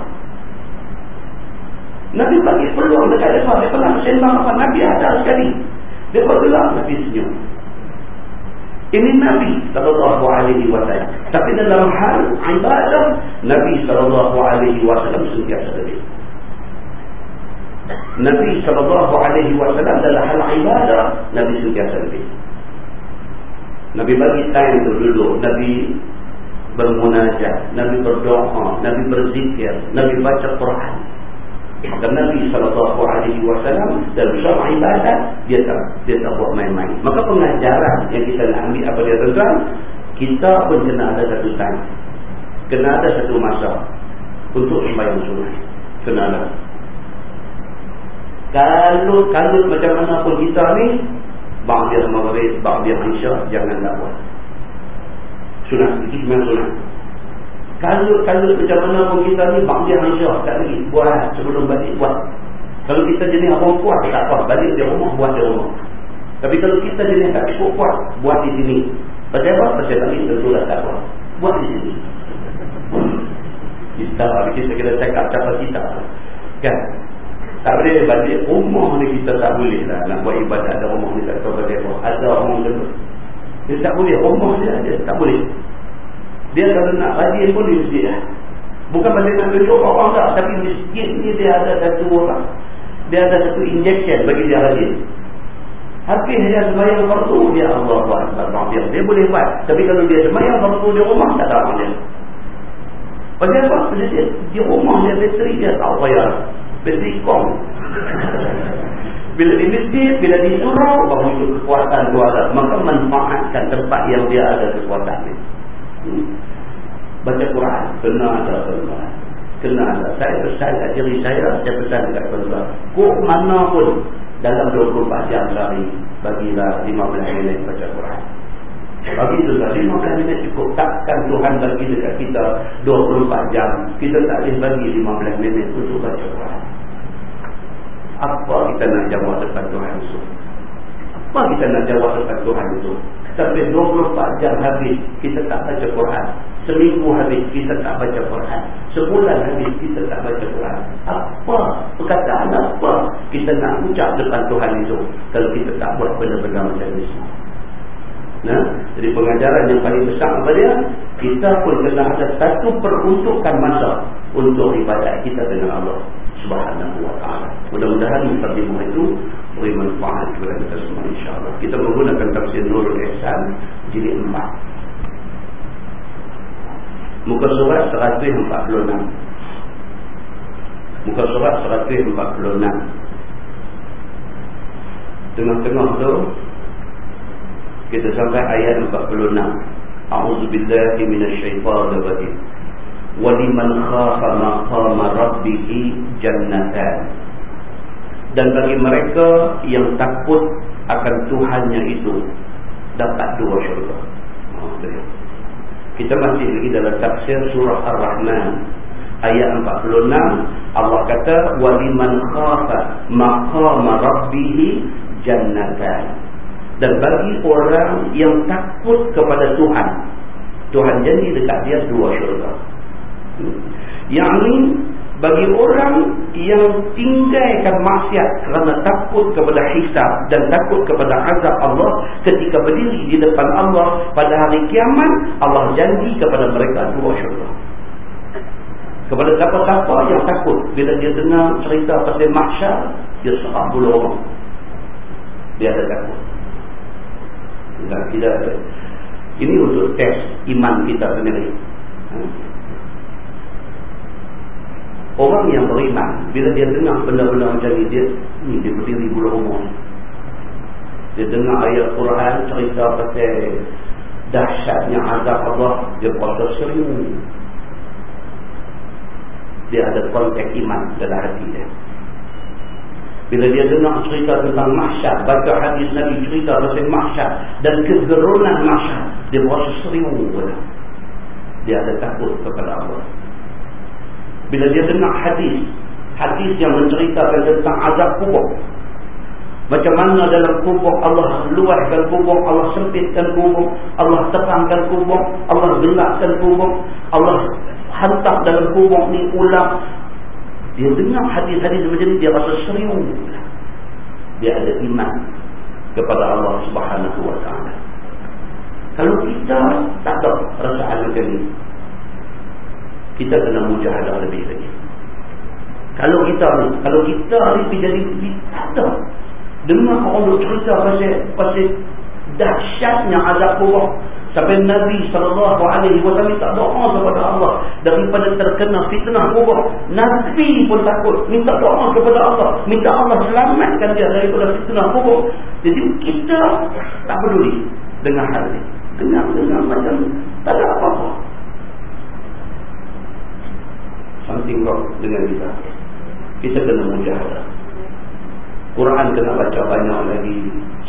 Nabi bagi peluang dekat depa, depa nak sembang apa Nabi ada sekali. Depa gelak Nabi senyum. Ini Nabi sallallahu alaihi wasallam. Tapi dalam hal ibadah Nabi sallallahu alaihi wasallam sentiasa lebih. Nabi SAW dalam hal ibadah Nabi sentiasa lebih Nabi bagi time untuk duduk Nabi bermunajat Nabi berdoa Nabi berzikir Nabi baca Quran Maka Nabi SAW dalam syarah ibadah dia tak, dia tak buat main-main. Maka pengajaran yang kita nak ambil apa dia tuan Kita pun kena ada satu time. Kena ada satu masa Untuk sembahyang sunnah Kena ada. Kalau kalau macam mana pun kita ni dia maghrib dia isya jangan tak buat. Sunat. Itu memang sunat kalau macam mana pun kita ni bang dia isya tak lagi buat sebelum balik buat. Kalau kita jenis orang kuat tak apa balik di rumah buat di rumah. Tapi kalau kita jenis tak cukup kuat buat di sini. Pasal apa? pasal balik tentu dah tak buat buat di sini. Kita kita kena cakap cakap kita. Kan? Tak boleh balik rumah ni kita tak boleh lah nak buat ibadat. Ada rumah ni tak tahu apa. Ada tu. Dia tak boleh. Rumah dia ada. Tak boleh. Dia kalau nak rajin pun di masjid lah. Bukan pasal nak tunjuk orang tak tapi masjid ni dia ada satu orang. Dia ada satu injection bagi dia rajin. Habis dia sembahyang fardu dia Allah buat dia. Boleh buat. Tapi kalau dia sembahyang fardu di rumah tak orang dia. Pasal apa? Dia, di rumah dia bateri dia tak payah bersikong. Bila di masjid, bila di surau, itu kekuatan keluarga. Maka manfaatkan tempat yang dia ada kekuatan ini. Baca Quran, kena ada tuan Kena ada. Saya pesan kat diri saya, saya pesan dekat tuan-tuan. Mana pun dalam 24 jam sehari, bagilah 15 minit baca Quran. Bagi dah 15 minit cukup. Takkan Tuhan bagi dekat kita 24 jam. Kita tak boleh bagi 15 minit untuk baca Quran. Apa kita nak jawab depan Tuhan itu? Apa kita nak jawab depan Tuhan itu? Sampai 24 jam habis, kita tak baca Quran. Seminggu habis, kita tak baca Quran. Sebulan habis, kita tak baca Quran. Apa? Perkataan apa kita nak ucap depan Tuhan itu? Kalau kita tak buat benda-benda macam ini. Nah, jadi pengajaran yang paling besar apa dia? Kita pun kena ada satu peruntukan masa untuk ibadat kita dengan Allah subhanahu wa ta'ala. Mudah-mudahan mukadimah itu beri manfaat kepada kita semua insyaAllah. Kita menggunakan tafsir Nurul Ihsan jilid 4. Muka surat 146. Muka surat 146. Tengah-tengah tu kita sampai ayat 46. A'udzubillahi minasyaitonirrajim waliman khafa maqama rabbih jannatan dan bagi mereka yang takut akan Tuhannya itu dapat dua syurga. Kita masih lagi dalam tafsir surah Ar-Rahman ayat 46 Allah kata waliman khafa maqama rabbih jannatan. Dan bagi orang yang takut kepada Tuhan Tuhan janji dekat dia dua syurga. Yang ini bagi orang yang tinggalkan maksiat kerana takut kepada hisab dan takut kepada azab Allah ketika berdiri di depan Allah pada hari kiamat Allah janji kepada mereka dua syurga kepada siapa-siapa yang takut bila dia dengar cerita pasal mahsyar Dia serah puluh orang. Dia ada takut. Tidak, tidak. Ini untuk tes iman kita sendiri. Orang yang beriman, bila dia dengar benda-benda macam ni, dia ni dia berdiri bulu umur. Dia dengar ayat Quran cerita pasal dahsyatnya azab Allah, dia puasa seribu. Dia ada konteks iman dalam hati dia. Bila dia dengar cerita tentang mahsyar, baca hadis Nabi cerita pasal mahsyar dan kegerunan mahsyar, dia berasa serius. Dia ada takut kepada Allah. Bila dia dengar hadis, hadis yang menceritakan tentang azab kubur. Macam mana dalam kubur Allah luaskan kubur, Allah sempitkan kubur, Allah terangkan kubur, Allah gelapkan kubur, Allah hantar dalam kubur ni ulang dia dengar hadis-hadis macam ni dia rasa serius. Dia ada iman kepada Allah Subhanahu wa taala. Kalau kita tak ada perasaan macam ni, kita kena mujahadah lebih lagi. Kalau kita ni, kalau kita ni jadi ada. Dengar orang duk cerita pasal pasal dahsyatnya azab kubur Sampai Nabi SAW minta doa kepada Allah. Daripada terkena fitnah kubur. Nabi pun takut. Minta doa kepada Allah. Minta Allah selamatkan dia daripada fitnah kubur. Jadi kita tak peduli dengan hal ini. Dengar-dengar macam tak ada apa-apa. Something wrong dengan kita. Kita kena mujahadah. Quran kena baca banyak lagi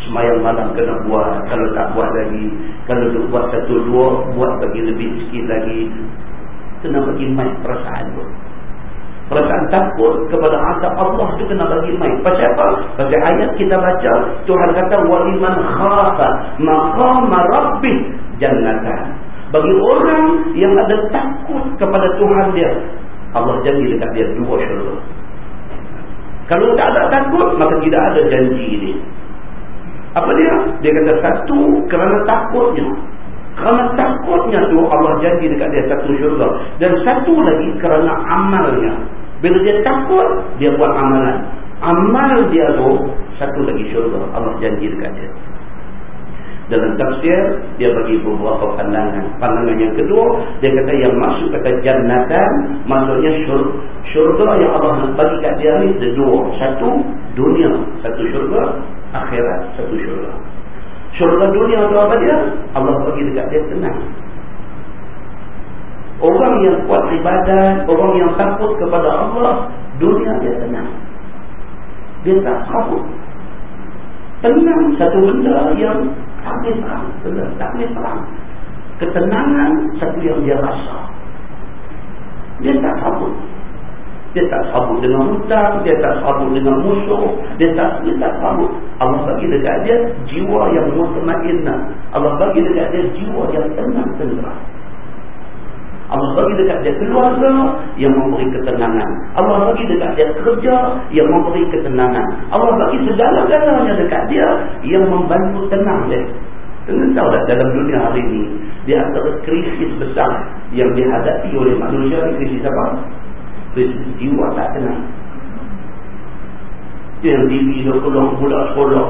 semayang malam kena buat kalau tak buat lagi kalau tu buat satu dua buat bagi lebih sikit lagi kena bagi main perasaan tu perasaan takut kepada azab Allah tu kena bagi main pasal apa? pasal ayat kita baca Tuhan kata waliman khafa maqama rabbih jannatan bagi orang yang ada takut kepada Tuhan dia Allah janji dekat dia dua syurga kalau tak ada takut maka tidak ada janji ini apa dia? Dia kata satu kerana takutnya. Kerana takutnya tu Allah janji dekat dia satu syurga. Dan satu lagi kerana amalnya. Bila dia takut, dia buat amalan. Amal dia tu satu lagi syurga. Allah janji dekat dia. Dalam tafsir, dia bagi beberapa pandangan. Pandangan yang kedua, dia kata yang masuk kata jannatan, maksudnya syurga, yang Allah bagi kat dia ni, ada dua. Satu, dunia. Satu syurga akhirat satu syurga. Syurga dunia tu apa dia? Allah bagi dekat dia tenang. Orang yang kuat ibadat, orang yang takut kepada Allah, dunia dia tenang. Dia tak kabut. Tenang satu benda yang tak boleh perang. Benda tak boleh perang. Ketenangan satu yang dia rasa. Dia tak kabut. Dia tak sabut dengan hutang, dia tak sabut dengan musuh, dia tak dia tak sabut. Allah bagi dekat dia jiwa yang mutmainnah. Allah bagi dekat dia jiwa yang tenang tenteram. Allah bagi dekat dia keluarga yang memberi ketenangan. Allah bagi dekat dia kerja yang memberi ketenangan. Allah bagi segala-galanya dekat dia yang membantu tenang dia. Tentu tahu tak dalam dunia hari ini, di antara krisis besar yang dihadapi oleh manusia, krisis apa? jiwa tak tenang dia yang diri dia keluar budak sekolah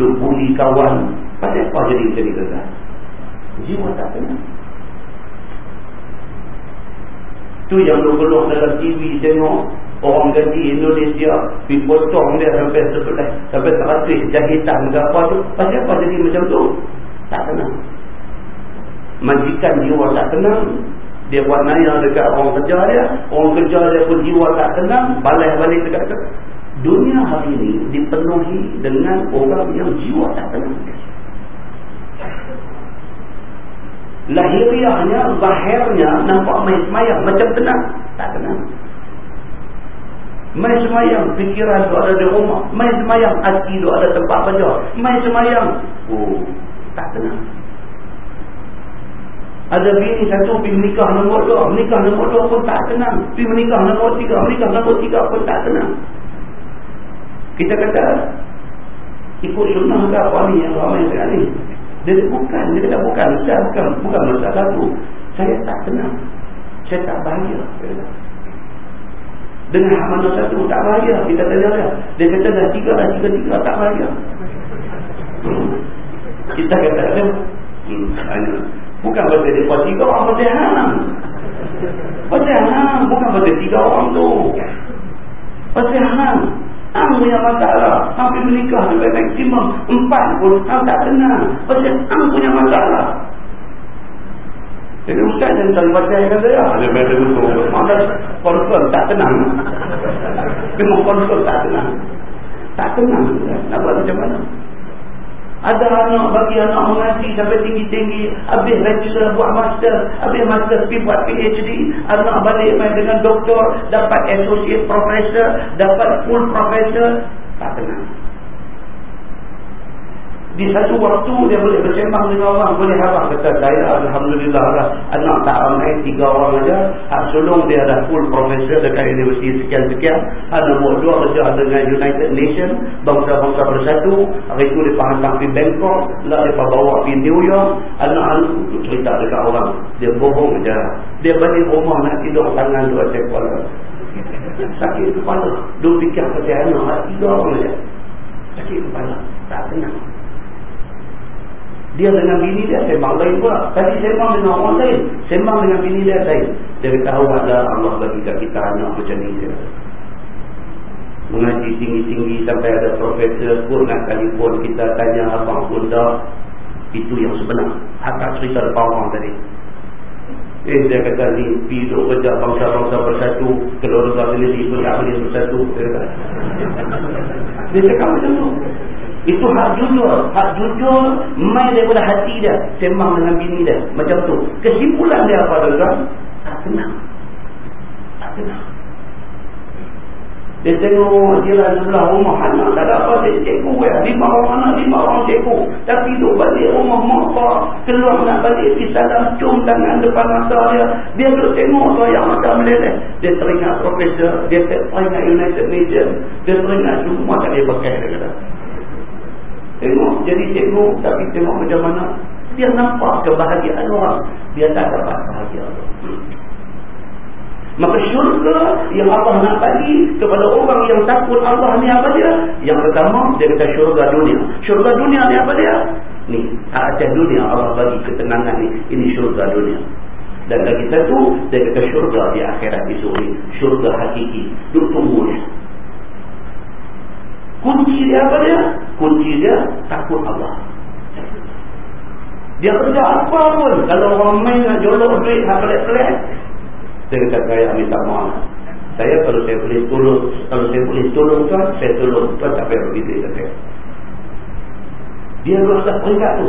duk buli kawan pasal apa jadi jadi gagal jiwa tak tenang tu yang keluar dalam TV tengok orang ganti Indonesia potong dia sampai sebelah sampai terakhir jahitan ke apa tu. Pasal apa jadi macam tu? Tak tenang majikan jiwa tak tenang dia buat naya dekat orang kerja dia. Orang kerja dia pun jiwa tak tenang balas balik dekat tu dunia hari ini dipenuhi dengan orang yang jiwa tak tenang lahiriahnya zahirnya nampak main semayang macam tenang tak tenang main semayang fikiran tu ada di rumah main semayang hati tu ada tempat kerja main semayang oh tak tenang ada bini satu pergi menikah nombor dua. Menikah nombor dua pun tak tenang. Pergi menikah nombor tiga. Menikah nombor tiga pun tak tenang. Kita kata, ikut sunnah ke apa ni yang ramai sekarang ni? Dia kata bukan. Dia kata bukan. Saya bukan. Bukan masalah tu. Saya tak tenang. Saya tak bahagia. Dengan hak mana satu tak bahaya. Kita tanya dia. Dia kata dah tiga dah tiga-tiga tak bahaya. Hmm. Kita kata dia. Hmm, Bukan pasal dia buat tiga orang pasal hang. Pasal hang. Bukan pasal tiga orang tu. Pasal hang. Hang punya masalah. Hampir menikah sampai maksimum empat pun. Hang tak kenal. Pasal hang punya masalah. Jadi ustaz yang cari baca yang kata ya. Dia main betul. Maka confirm tak tenang. Kena confirm tak tenang. Tak tenang. Nak buat macam mana? Ada anak bagi anak mengaji sampai tinggi-tinggi. Habis bachelor buat master. Habis master pergi buat PhD. Anak balik main dengan doktor. Dapat associate professor. Dapat full professor. Tak tenang. Di satu waktu dia boleh bersembang dengan orang. Boleh harap kata saya Alhamdulillah lah. Anak tak ramai. Tiga orang aja. Hak sulung dia ada full professor dekat universiti sekian-sekian. Ada buat dua kerja dengan United Nations. Bangsa-bangsa bersatu. Hari itu dia hantar pergi Bangkok. Lah dia bawa pergi New York. Anak-anak itu cerita dekat orang. Dia bohong aja. Dia balik rumah nak tidur tangan dua cek kepala. Sakit kepala. Dia fikir pasal anak. Tiga orang aja. Sakit kepala. Tak tenang. Dia dengan bini dia sembang lain pula. Tadi sembang dengan orang lain. Sembang dengan bini dia lain. Dia awak dah Allah bagi kat kita anak macam ni. Dia. Mengaji tinggi-tinggi sampai ada profesor pun nak telefon kita tanya abang bunda. Itu yang sebenar. Hakak cerita depan orang tadi. Eh dia kata ni pergi duduk kerja bangsa-bangsa bersatu. Keluarga sendiri pun tak boleh bersatu. Dia kata. Dia cakap macam tu. Itu hak jujur. Hak jujur main daripada hati dia. Sembang dengan bini dia. Macam tu. Kesimpulan dia apa tuan? Tak tenang. Tak tenang. Dia tengok dia lah sebelah rumah anak tak ada apa dia cikgu ya. Lima orang anak, lima orang cikgu. Tapi duduk balik rumah mak pak. Keluar nak balik di dalam cium tangan depan mata dia. Dia duduk tengok tu yang mata meleleh. Dia teringat profesor. Dia teringat United Nations. Dia teringat semua tak dia pakai. Dia kata. Tengok jadi cikgu tapi tengok macam mana dia nampak kebahagiaan orang. Dia tak dapat bahagia. Maka syurga yang Allah nak bagi kepada orang yang takut Allah ni apa dia? Yang pertama dia kata syurga dunia. Syurga dunia ni apa dia? Ni, atas dunia Allah bagi ketenangan ni. Ini syurga dunia. Dan lagi satu, dia kata syurga di akhirat esok ni. Syurga hakiki. Duk tunggu ni. Kunci dia apa dia? Kunci dia takut Allah. Dia kerja apa pun. Kalau orang main nak jolok duit, nak pelik-pelik. Saya kata, saya minta maaf. Saya kalau saya boleh tolong, kalau saya boleh tolong tuan, saya tolong. Tuan tak payah begitu. Saya. Dia rasa peringkat tu.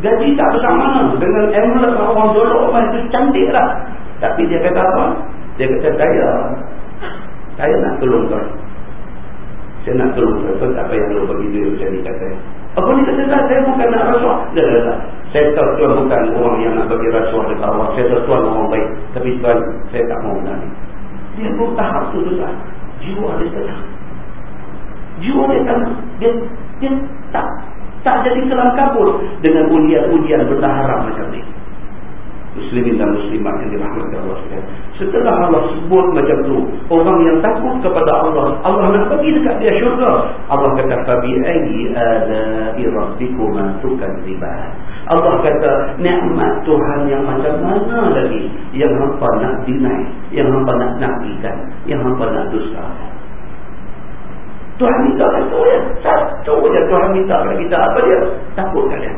Gaji tak besar mana. Dengan envelope orang jolok main itu cantik lah. Tapi dia kata apa? Dia kata, saya, saya nak tolong tuan. Saya nak tolong tuan tak payah lu bagi duit macam ni kata. Apa ni kata tak? Saya bukan nak rasuah. Dah, dah, dah. Saya tahu tuan bukan orang yang nak bagi rasuah dekat awak. Saya tahu tuan orang baik. Tapi tuan, saya tak mau nak ni. Dia pun tahap tu tuan. Jiwa dia tenang. Jiwa dia tenang. Dia, dia tak tak jadi kelam kabur dengan ulian-ulian benda haram macam ni muslimin dan muslimat yang dirahmati Allah sekalian. Setelah Allah sebut macam tu, orang yang takut kepada Allah, Allah nak bagi dekat dia syurga. Allah kata fabi ayyi ala'i rabbikuma tukadziban. Allah kata nikmat Tuhan yang macam mana lagi yang hangpa nak deny, yang hangpa nak nafikan, yang hangpa nak dusta. Tuhan minta satu ya. Satu je Tuhan minta kepada kita. Apa dia? Takut kalian.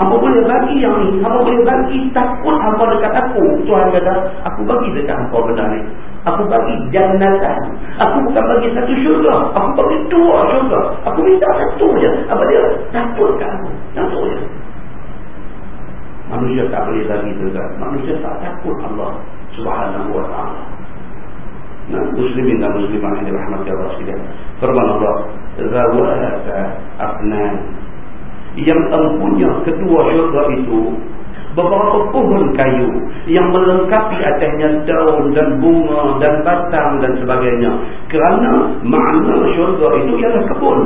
Apa boleh bagi yang ni? Apa boleh bagi takut hampa dekat aku? Tuhan kata, aku bagi dekat hampa benda ni. Aku bagi jannatan. Aku bukan bagi satu syurga. Aku bagi dua syurga. Aku minta satu je. Apa dia? Takut kat aku. Satu je. Manusia tak boleh lagi juga. Manusia tak takut Allah subhanahu wa ta'ala. Nah, muslimin dan muslimah yang dirahmati Allah sekalian. Firman Allah, "Zawata afnan yang empunya kedua syurga itu beberapa pohon kayu yang melengkapi atasnya daun dan bunga dan batang dan sebagainya. Kerana makna syurga itu ialah kebun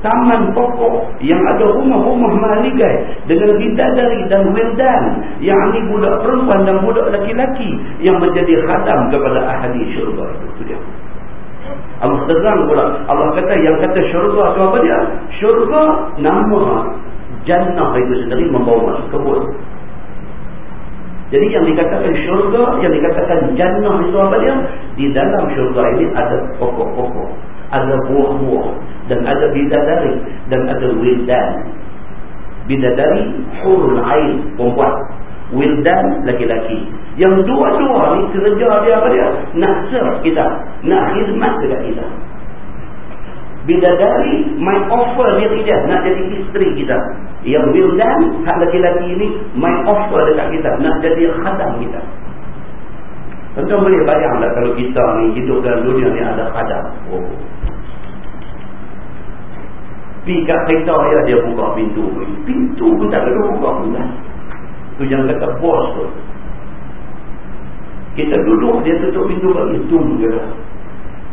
taman pokok yang ada rumah-rumah maligai dengan bidadari dan wildan yang ini budak perempuan dan budak laki-laki yang menjadi khadam kepada ahli syurga itu dia Allah terang pula. Allah kata yang kata syurga itu apa dia? Syurga nama jannah itu sendiri membawa masuk kebun jadi yang dikatakan syurga yang dikatakan jannah itu apa dia? Di dalam syurga ini ada pokok-pokok ada buah-buah dan ada bidadari dan ada wildan. Bidadari hurul ain perempuan wildan laki-laki yang dua-dua ni kerja dia apa dia nak serve kita nak khidmat dekat kita bidadari my offer dia tidak nak jadi isteri kita yang wildan hak laki-laki ini my offer dekat kita nak jadi khadam kita Tentu boleh bayanglah kalau kita ni hidup dalam dunia ni ada khadam. Oh. Pergi kat kereta ya dia buka pintu. Pintu pun tak ada buka pun lah. Tu yang kata bos tu. Kita duduk dia tutup pintu bagi. Tung je lah.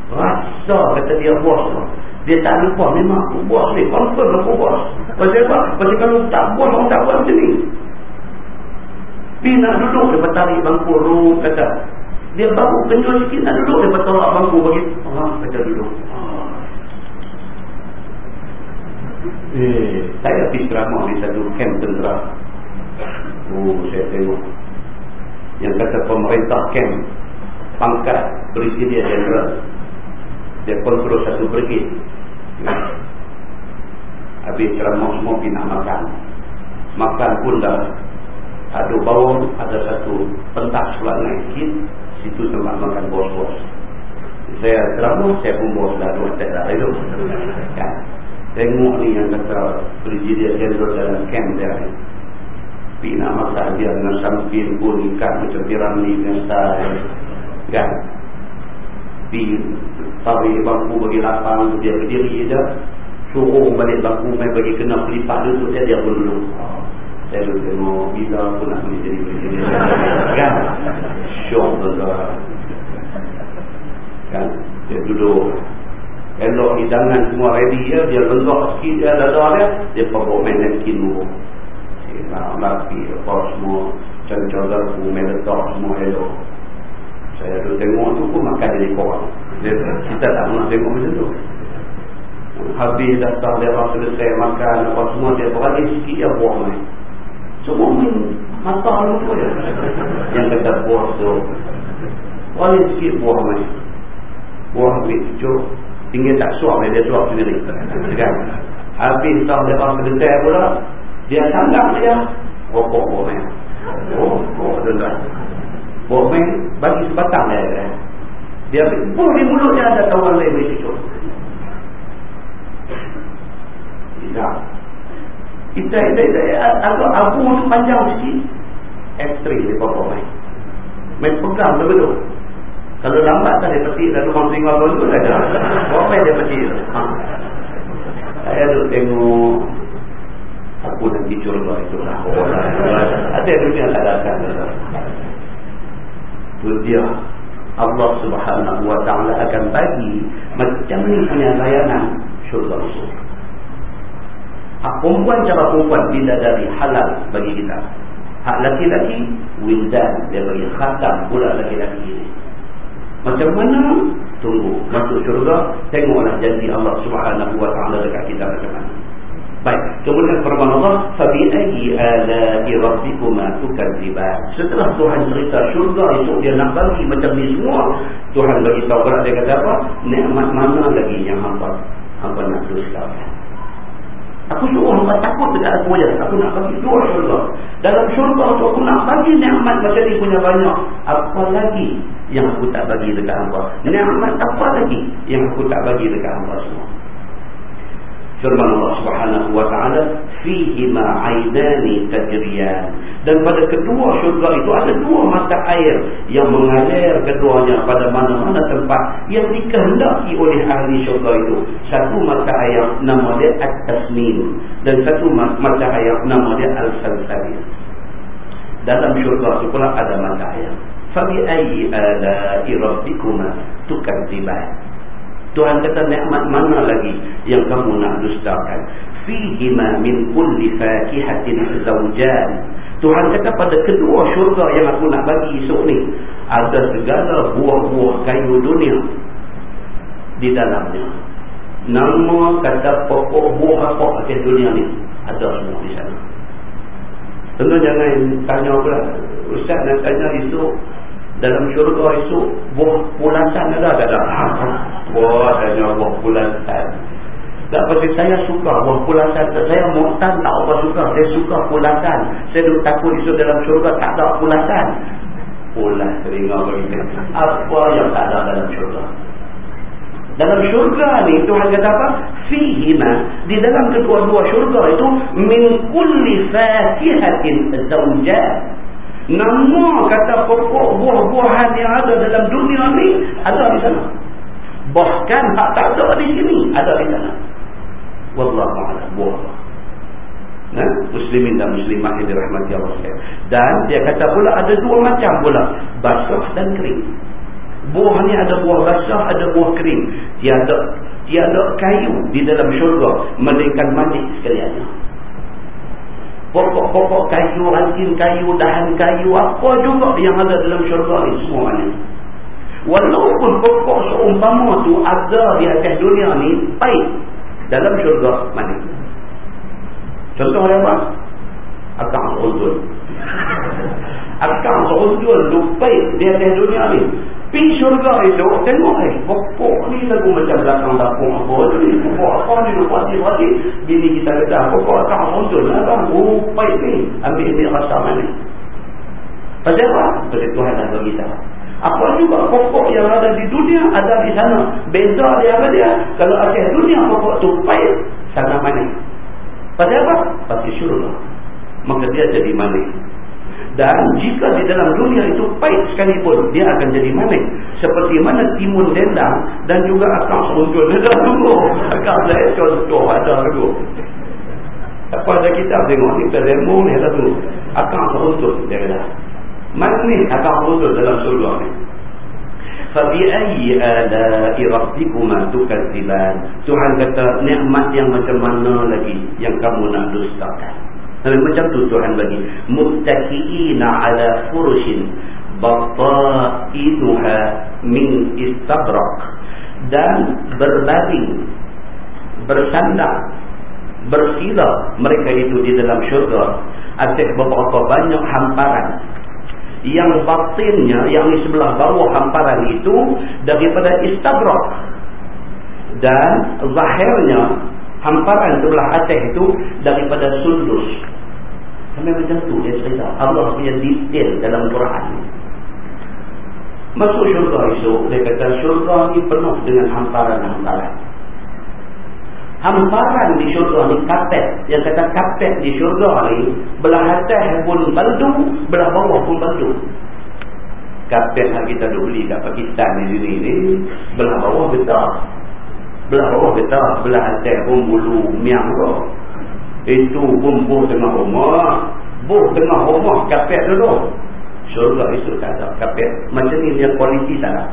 Rasa kata dia bos tu. Dia tak lupa memang aku bos ni. Confirm aku bos. Pasal apa? Pasal kalau tak bos orang tak buat macam ni. Pergi nak duduk dia tarik bangku room kata. Dia baru kenyal sikit nak duduk dia tolak bangku bagi. Ah, kata duduk. Eh, saya pergi ceramah di satu camp tentera. Oh, saya tengok. Yang kata pemerintah camp pangkat Brigadier General. Dia kontrol satu. Ya. Habis ceramah semua pergi nak makan. Makan pun dah ada bawang, ada satu pentas pula naik sikit. Situ tempat makan bos-bos. Saya ceramah, saya pun bos dah dua tak dah itu. Kan? Tengok ni yang kata Brigadier General dalam camp dia nak masak dia dengan samping pun ikat macam piramli dengan style. Kan? Pergi tarik bangku bagi lapang dia berdiri je. Suruh balik bangku main bagi kena pelipat duduk dia dia pun duduk. Saya duduk tengok bila aku nak boleh jadi Brigadier Kan? Syok tuan Kan? Dia duduk Elok hidangan semua ready ya. Dia lenggak sikit dia dada dia. Dia pergi main napkin dulu. Nak laki apa semua. Cancel garpu, meletak semua elok. Saya tu tengok tu pun makan dari korang. Kita tak nak tengok macam tu. Habis datang dia selesai makan apa semua. Dia berani sikit dia buah main. Semua main mata lu tu je. Yang kata buah tu. Berani sikit buah main. Buah ambil cucuk tinggal tak suap dia suap sendiri kan habis tahu orang kedetai pula dia sanggap dia rokok bomen oh rokok tuan bomen bagi sebatang dia kan dia pun di mulut dia ada tawaran lain boleh cucuk. Tidak. Kita kita kita agak abu panjang sikit. Ekstrim dia bomen main. Pegang betul-betul kalau lambat tak dia petik dah rumah singgah dulu dah dah. Berapa dia petik? Ha. Saya tengok aku nanti curga itu lah. Ada dunia tak akan. Itu dia. Allah subhanahu wa ta'ala akan bagi macam ni punya layanan syurga itu. Hak perempuan cara perempuan tidak dari halal bagi kita. Hak laki-laki wildan dia bagi khatam pula laki-laki ini. Macam mana? Tunggu. Masuk syurga. Tengoklah janji Allah subhanahu wa ta'ala dekat kita macam mana. Baik, kemudian firman Allah, "Fabi'ayyi ala'i rabbikuma tukadzdziban?" Setelah Tuhan cerita syurga itu dia nak bagi macam ni semua, Tuhan bagi tahu pula dia kata apa? Nikmat mana lagi yang hamba hamba nak dustakan? Aku suruh hamba takut dekat aku je. Aku nak bagi dua syurga. Dalam syurga tu aku nak bagi ni'mat macam ni punya banyak. Apa lagi yang aku tak bagi dekat hamba? Ni'mat apa lagi yang aku tak bagi dekat hamba semua? Firman Allah Subhanahu wa taala, "Fihi ma 'ainani tajriyan." Dan pada kedua syurga itu ada dua mata air yang mengalir keduanya pada mana-mana tempat yang dikehendaki oleh ahli syurga itu. Satu mata air nama dia At-Tasmin dan satu mata air nama dia Al-Salsabil. Dalam syurga itu pula ada mata air. Fa bi ayyi ala'i rabbikuma tukadziban? Tuhan kata nikmat mana lagi yang kamu nak dustakan? Fihima min kulli fakihatin zawjan. Tuhan kata pada kedua syurga yang aku nak bagi esok ni. Ada segala buah-buah kayu dunia. Di dalamnya. Nama kata pokok buah apa atas dunia ni. Ada semua di sana. Tentu jangan tanya pula. Ustaz nak tanya esok. Dalam syurga esok. Buah pulasan ada tak ada? Buah tanya buah pulasan. Tak pasal saya suka buah pulasan. Saya muhtan tak apa suka. Saya suka pulasan. Saya duduk takut isu dalam syurga tak ada pulasan. Pulas telinga bagi Apa yang tak ada dalam syurga? Dalam syurga ni Tuhan kata apa? Fihima. Di dalam kedua-dua syurga itu. Min kulli fatihatin zawjah. Nama kata pokok buah-buahan yang ada dalam dunia ni. Ada di sana. Bahkan tak ada di sini. Ada di sana wallahu a'lam buah Nah, muslimin dan muslimat yang dirahmati Allah sekalian. Dan dia kata pula ada dua macam pula, basah dan kering. Buah ni ada buah basah, ada buah kering. Tiada tiada kayu di dalam syurga melainkan mati sekalian. Pokok-pokok kayu, ranting kayu, dahan kayu, apa juga yang ada dalam syurga ni semua mana. Walaupun pokok seumpama tu ada di atas dunia ni, baik. Dalam syurga mana? Contoh yang apa? Akang seuzul akang seuzul lupai di atas dunia ni pergi syurga itu tengok eh pokok ni lagu macam belakang dapur apa tu ni pokok apa ni lupa hati-hati bini kita kata pokok akang seuzul abang lupai ni ambil ni rasa mana pasal apa? pasal Tuhan dah bagi kita apa juga pokok yang ada di dunia ada di sana. Beza dia apa dia? Kalau akhir dunia pokok tu sana manis. Pasal apa? Pasal syurga. Maka dia jadi manis. Dan jika di dalam dunia itu pahit sekalipun, dia akan jadi manis. Seperti mana timun dendang dan juga akang seruntul. Dia dah tunggu. Akang saya contoh ada dulu. Apa ada kita tengok ni, kita demo ni, tunggu. Akang seruntul. Dia kata. Manis akan hudud dalam surga ni. Fabi'ayi ala'i rabbikuma tukadziban. Tuhan kata, nikmat yang macam mana lagi yang kamu nak dustakan. Tapi macam tu Tuhan bagi. Muttaki'ina ala furushin bata'inuha min istabrak. Dan berbaring, bersandar, bersila mereka itu di dalam syurga. Atas beberapa banyak hamparan yang batinnya yang di sebelah bawah hamparan itu daripada istabrak dan zahirnya hamparan sebelah atas itu daripada sundus. Sampai macam tu dia cerita. Allah punya detail dalam Quran masuk syurga esok dia kata syurga ni penuh dengan hamparan-hamparan. Hamparan di syurga ni kapet. Yang kata kapet di syurga ni belah atas pun baldu belah bawah pun baldu kapet yang kita beli kat Pakistan di sini ni belah bawah getah belah bawah getah belah atas pun bulu miang tu itu pun buh tengah rumah buh tengah rumah kapet dulu syurga itu tak ada kapet macam ni dia kualiti ada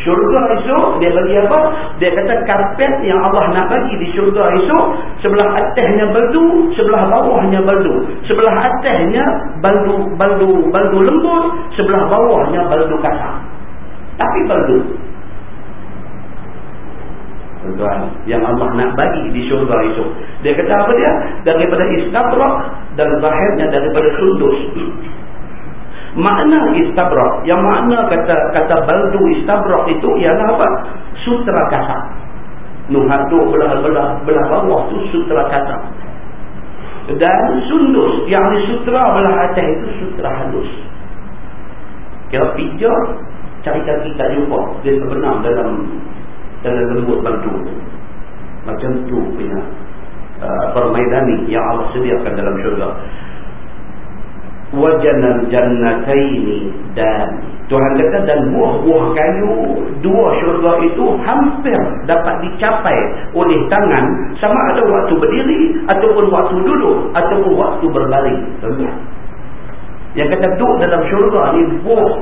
Syurga esok dia bagi apa? Dia kata karpet yang Allah nak bagi di syurga esok sebelah atasnya baldu, sebelah bawahnya baldu. Sebelah atasnya baldu baldu baldu lembut, sebelah bawahnya baldu kasar. Tapi baldu. Tuan, yang Allah nak bagi di syurga esok. Dia kata apa dia? Daripada istabrak dan zahirnya daripada sundus. Makna istabrak yang makna kata kata baldu istabrak itu ialah apa? Sutra kasar. Nuhatu belah-belah belah bawah tu sutra kasar. Dan sundus yang di sutra belah atas itu sutra halus. Kira pijak cari kaki tak jumpa. Dia terbenam dalam dalam lembut baldu macam tu punya uh, permaidani yang Allah sediakan dalam syurga. Wajanal jannataini dan Tuhan kata dan buah-buah kayu dua syurga itu hampir dapat dicapai oleh tangan sama ada waktu berdiri ataupun waktu duduk ataupun waktu berbaring. Yang kata duduk dalam syurga ni buah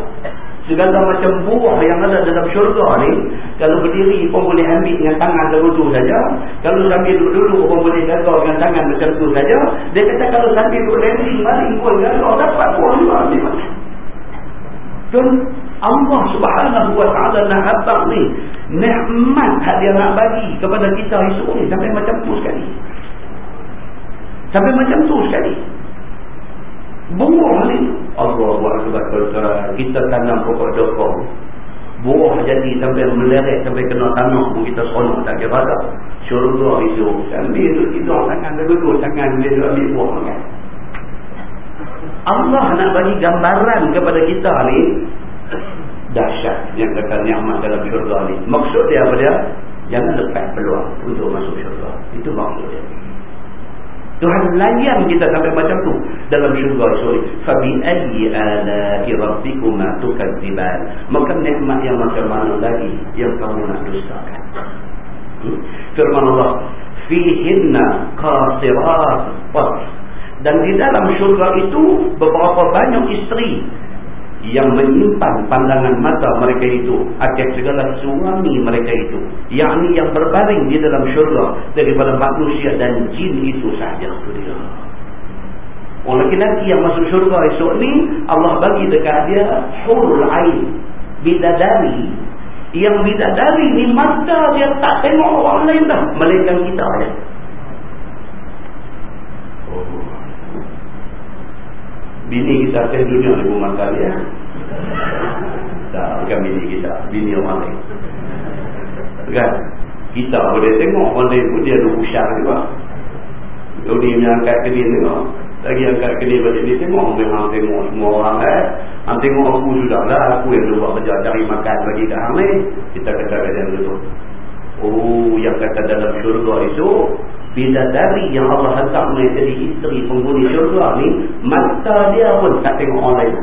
segala macam buah yang ada dalam syurga ni kalau berdiri pun boleh ambil dengan tangan terbentuk saja. Kalau sambil duduk-duduk pun boleh gagal dengan tangan macam tu saja. Dia kata kalau sambil duduk landing maling pun gagal dapat buah juga dan Allah subhanahu wa ta'ala nak abang ni nikmat hak dia nak bagi kepada kita esok ni. Sampai macam tu sekali. Sampai macam tu sekali buah ni. Allah SWT kita tanam pokok dokong buah jadi sampai meleret sampai kena tanah pun kita seronok tak kira dah syurga itu ambil tu tidur tangan dia duduk tangan dia ambil buah kan? Allah nak bagi gambaran kepada kita ni. Dahsyat yang kata ni'mat dalam syurga ni. Maksud dia apa dia? Jangan lepas peluang untuk masuk syurga. Itu maksud dia Tuhan layan kita sampai macam tu dalam syurga sorry fabi ayyi ala'i rabbikuma tukadziban. Maka nikmat yang macam mana lagi yang kamu nak dustakan? Hmm? firman Allah fihinna qasirat dan di dalam syurga itu beberapa banyak isteri yang menyimpan pandangan mata mereka itu akan segala suami mereka itu yakni yang berbaring di dalam syurga daripada manusia dan jin itu sahaja itu dia orang lelaki yang masuk syurga esok ni Allah bagi dekat dia hurul ain bidadari yang bidadari ni mata dia tak tengok orang lain dah melainkan kita ya. oh. Bini kita akan dunia ibu mata dia. Tak, bukan bini kita. Bini orang lain. Kan? Kita boleh tengok orang lain pun dia ada usah juga. Jadi yang angkat ke dia tengok. Lagi angkat ke dia balik ni tengok. Memang tengok semua orang eh. Han tengok aku sudah lah. Aku yang buat kerja cari makan bagi kat hang Kita kata kata tu. Oh, yang kata dalam syurga itu bidadari yang Allah hantar menjadi isteri penghuni syurga ni mata dia pun tak tengok orang lain.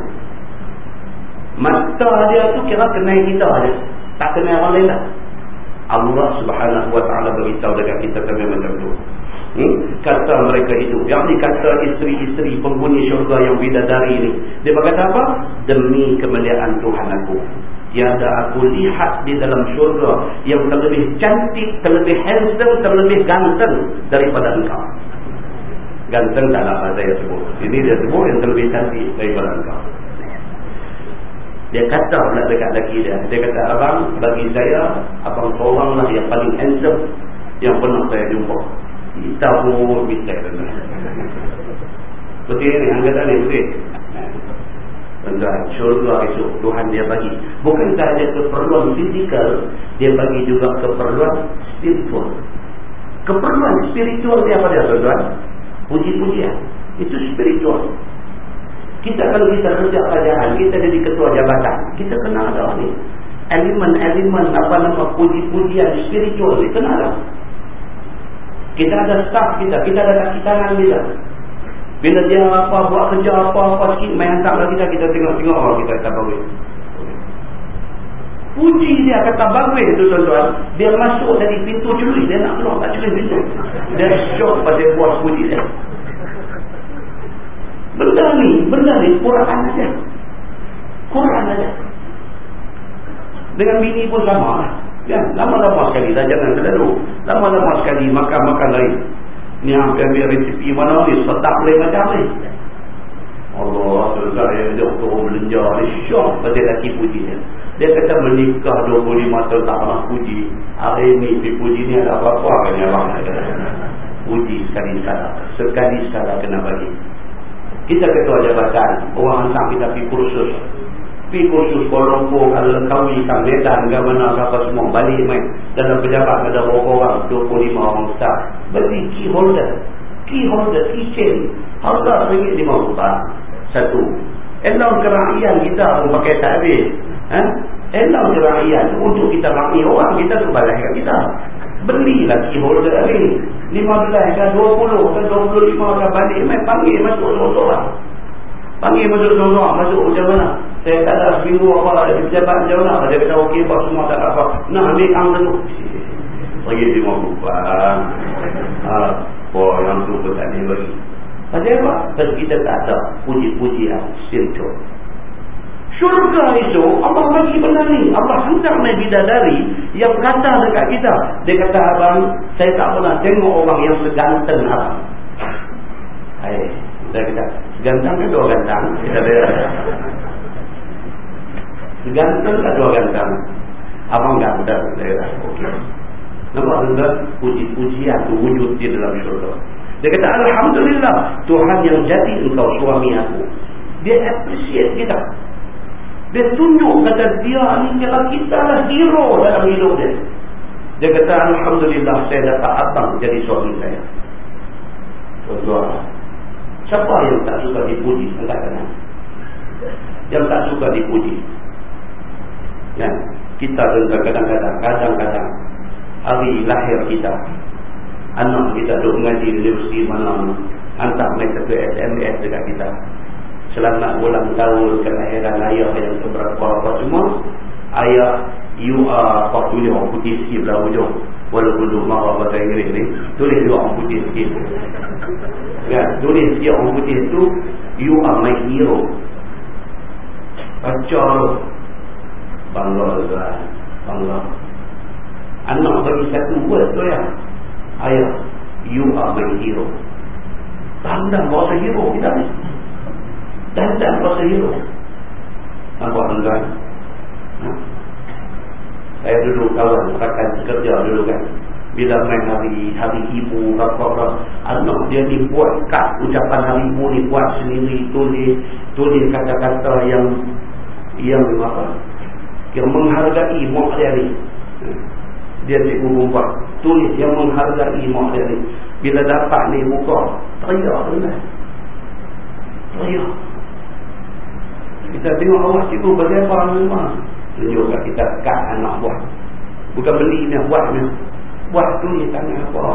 Mata dia tu kira kenal kita je tak kenal orang lain lah Allah subhanahu wa ta'ala beritahu dekat kita kami macam tu. Hmm? kata mereka itu. Yang ni kata isteri-isteri penghuni syurga yang bidadari ni. Dia berkata apa? demi kemuliaan Tuhan aku tiada aku lihat di dalam syurga yang terlebih cantik, terlebih handsome, terlebih ganteng daripada engkau. Ganteng tak nak saya sebut. Ini dia sebut yang terlebih cantik daripada engkau. Dia kata pula dekat laki dia. Dia kata, abang, bagi saya, abang seorang lah yang paling handsome yang pernah saya jumpa. Kita pun mistake. Betul ni, yang kata ni, betul. Tuan-tuan, syurga itu Tuhan dia bagi. Bukan sahaja keperluan fizikal, dia bagi juga keperluan spiritual. Keperluan spiritual dia apa dia tuan-tuan? Puji-pujian. Itu spiritual. Kita kalau kita kerja kerajaan, kita jadi ketua jabatan, kita kena ada ni. Elemen-elemen apa nama puji-pujian spiritual ni kena ada. Kita ada staff kita, kita ada kaki tangan kita. Bila dia apa buat kerja apa-apa sikit main hantar lagi kita kita tengok-tengok orang kita kata bagus. Puji dia kata bagus tu tuan-tuan. Dia masuk dari pintu curi dia nak keluar tak curi pintu. Dia syok pada buat puji dia. Benda ni, benda ni Quran aja. Quran aja. Dengan bini pun sama lah. Ya, lama-lama sekali dah jangan terlalu. Lama-lama sekali makan-makan lain. Ni yang ambil resipi mana ni sedap boleh macam ni. Allah selesai yang dia turun belanja ni syok pada lelaki puji dia. Dia kata menikah 25 tahun tak pernah puji. Hari ni puji ni ada apa-apa kan ni abang Puji sekali-sekala. Sekali-sekala kena bagi. Kita ketua jabatan. Orang hantar kita pergi kursus pergi kursus Kuala Lumpur kalau lengkawi kat Medan ke mana apa semua balik main. Dalam pejabat ada berapa orang? 25 orang staff beli key holder. Key holder key harga RM5 satu. Elang keraian kita pun pakai tak habis. Ha? elang keraian. Untuk kita rakyat orang kita tu balas kat kita. Belilah key holder ni. 15 ke 20 ke 25 ke balik main panggil masuk seorang-seorang panggil masuk seorang-seorang masuk macam mana? Saya tak ada seminggu apa di pejabat macam mana? Dia kata okey pak semua tak apa. Nak ambil ang tu. Pergi di mau lupa oh yang tu pun tak ada pasal apa? Pasal kita tak ada puji-pujian spiritual Syurga. Itu Allah bagi benda ni. Allah hantar Nabi Bidadari yang kata dekat kita. Dia kata abang, saya tak pernah tengok orang yang seganteng abang. Hai, saya kata, seganteng ke dua ganteng? Kita beres. Seganteng ke dua ganteng? Abang benar. Saya kata, okey. Nampak tuan puji-pujian tu wujud di dalam syurga. Dia kata, Alhamdulillah, Tuhan yang jadi engkau suami aku. Dia appreciate kita. Dia tunjuk kata dia ni kalau kita lah hero dalam hidup dia. Dia kata Alhamdulillah saya dapat abang jadi suami saya. Tuan-tuan. Siapa yang tak suka dipuji? Angkat tangan. Yang tak suka dipuji. Ya. Kita tentang kadang-kadang. Kadang-kadang. Hari lahir kita. Anak kita duduk mengaji di universiti mana. Hantar mereka ke SMS dekat kita selamat ulang tahun kelahiran ayah yang keberapa apa semua ayah you are tulis orang putih sikit belah hujung walaupun tu marah bahasa Inggeris ni tulis juga orang putih sikit ya, tulis sikit orang putih tu you are my hero baca tu bangga tuan bangga anak bagi satu word tu ya ayah you are my hero tanda bahasa hero kita ni tak rasa hidup. Nampak tuan-tuan? Ha? Saya dulu kawan rakan kerja dulu kan. Bila main hari hari ibu apa-apa anak dia ni buat kad ucapan hari ibu ni buat sendiri tulis tulis kata-kata yang yang apa? Yang menghargai mak dia ni. Dia cikgu perempuan tulis yang menghargai mak dia ni. Bila dapat ni buka teriak tuan-tuan. Teriak. Kita tengok Allah cikgu bagi apa rumah. Kita kat anak buat. Bukan beli ni, buat ni. Buat tulis tangan apa.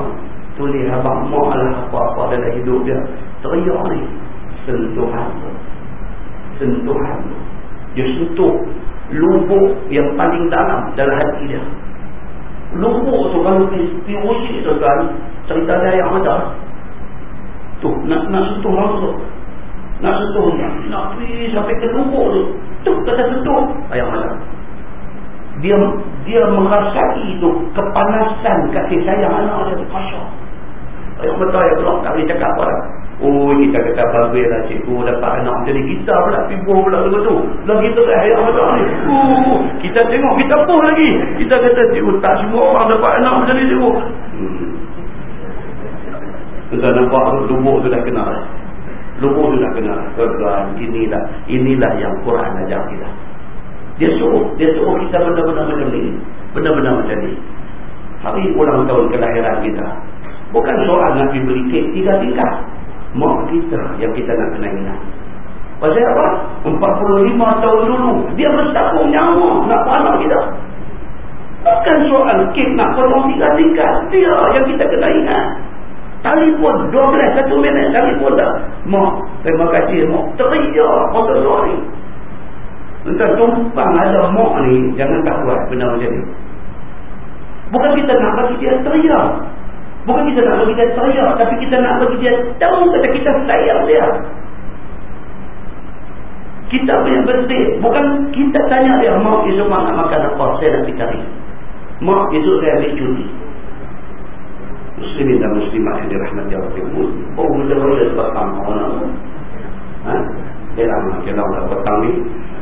Tulis abang mak lah apa-apa dalam hidup dia. Teriak ni. Sentuhan Sentuhan Dia sentuh lubuk yang paling dalam dalam hati dia. Lubuk tu kalau pergi uji tu kan. Cerita dia yang ada. Tu, nak, nak sentuh langsung nak sentuh dia nak pergi sampai ke lubuk tu tu kata sentuh ayam malam dia dia merasai itu kepanasan kasih sayang anak dia. Tu pasal ayam betul belum tak boleh cakap apa dah Oh kita kata bagus lah cikgu. Dapat anak macam ni kita pula tiba pula tu. Tu kita kat ayam macam ni. Uh, kita tengok kita pun lagi. Kita kata cikgu tak semua orang dapat anak macam ni cikgu. Hmm. Tuan nampak lubuk tu dah kenal Luhur nak kena. Tuan inilah inilah yang Quran ajar kita. Dia suruh, dia suruh kita benda-benda macam ni. Benda-benda macam ni. Hari ulang tahun kelahiran kita. Bukan soal nak beli kek tiga tingkat. Mak kita yang kita nak kena ingat. Pasal apa? 45 tahun dulu. Dia bertakung nyawa nak anak kita. Bukan soal kek nak potong tiga tingkat. Dia yang kita kena ingat. Telefon 12 satu minit telefon dah. Mak, terima kasih mak. Teriak motor luar ni. Entah tumpang ada mak ni jangan tak buat benda macam ni. Bukan kita nak bagi dia teriak. Bukan kita nak bagi dia teriak tapi kita nak bagi dia tahu kata kita sayang dia. Kita punya bersih. Bukan kita tanya dia, mak esok mak nak makan apa? Saya nak cari. Mak esok saya ambil cuti muslimin dan muslimah yang dirahmati Allah oh mudah-mudahan sebab amanah ha dia lama dia lama petang ni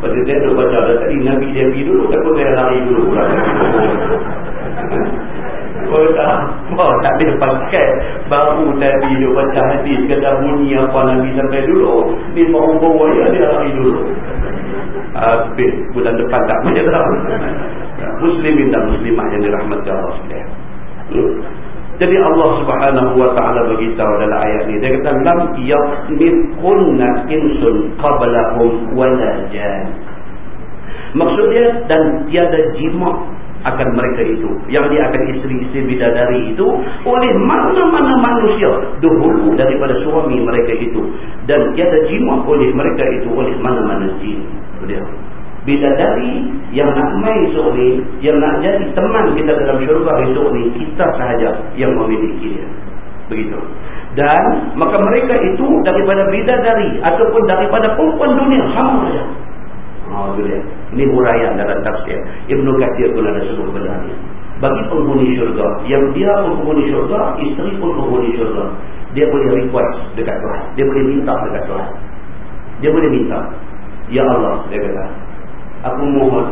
pada dia tu baca dah tadi Nabi dia pergi dulu takut dia lari dulu pula. Oh tak, oh, tak boleh pakai. Baru tadi dia baca hadis kata bunyi apa Nabi sampai dulu. Ni baru bawa ya dia lari dulu. Habis bulan depan tak punya dah muslimin dan muslimah yang dirahmati Allah SWT jadi Allah Subhanahu wa taala beritahu dalam ayat ni dia kata lam yaqminkunna insun qablahum wala jan. Maksudnya dan tiada jima akan mereka itu yang dia akan isteri-isteri bidadari itu oleh mana-mana manusia dahulu daripada suami mereka itu dan tiada jima oleh mereka itu oleh mana-mana jin. Dia bidadari yang nak main esok ni yang nak jadi teman kita dalam syurga esok ni kita sahaja yang memiliki dia begitu dan maka mereka itu daripada bidadari ataupun daripada perempuan dunia sama saja ha, dia. Ini huraian dalam tafsir. Ibn Kathir pun ada sebut benda ni. Bagi penghuni syurga. Yang dia penghuni syurga, isteri pun penghuni syurga. Dia boleh request dekat Tuhan. Dia boleh minta dekat Tuhan. Dia boleh minta. Ya Allah, dia kata. Aku mohon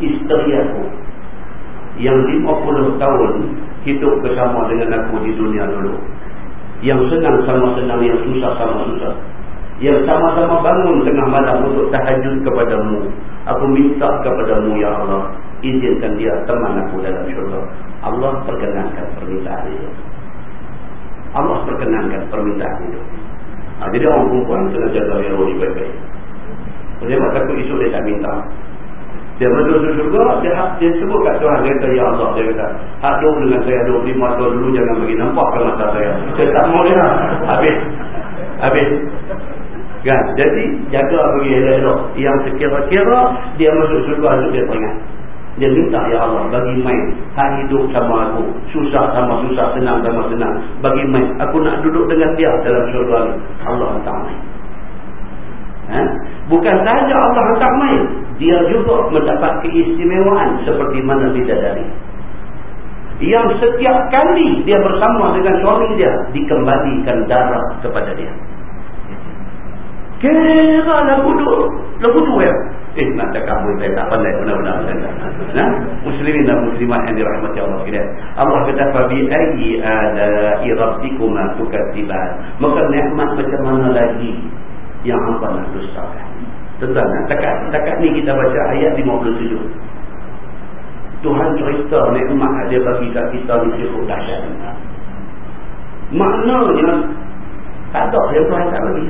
isteri aku. Yang 50 tahun hidup bersama dengan aku di dunia dulu. Yang senang sama senang, yang susah sama susah yang sama-sama bangun tengah malam untuk tahajud kepadamu. Aku minta kepadamu, Ya Allah, izinkan dia teman aku dalam syurga. Allah perkenankan permintaan itu. Allah perkenankan permintaan itu. Ha, jadi orang perempuan kena jaga hero ni baik-baik. Sebab takut esok dia tak minta. Dia masuk syurga, dia, dia sebut kat Tuhan, dia kata, Ya Allah, dia kata, hak tu dengan saya 25 tahun dulu, jangan bagi nampak ke mata saya. Saya tak mau dia. Habis. Habis. Kan? Jadi jaga bagi elok-elok. Yang sekira-kira dia masuk surga untuk dia peringat. Dia minta ya Allah bagi main hak hidup sama aku. Susah sama susah, senang sama senang. Bagi main. Aku nak duduk dengan dia dalam surga ni. Allah hantar main. Ha? Bukan sahaja Allah hantar main. Dia juga mendapat keistimewaan seperti mana bidadari. Yang setiap kali dia bersama dengan suami dia dikembalikan darah kepada dia. Kira lagu tu. Lagu tu ya. Eh nak cakap pun saya tak pandai benar-benar. Nah, muslimin dan muslimat yang dirahmati Allah sekalian. Allah kata fabi ayyi ada rabbikuma tukadziban. Maka nikmat macam mana lagi yang hamba nak dustakan. Tentang takat. Takat ni kita baca ayat 57. Tuhan cerita nikmat dia bagi kat kita ni cukup dahsyat. Maknanya tak ada yang Tuhan tak bagi.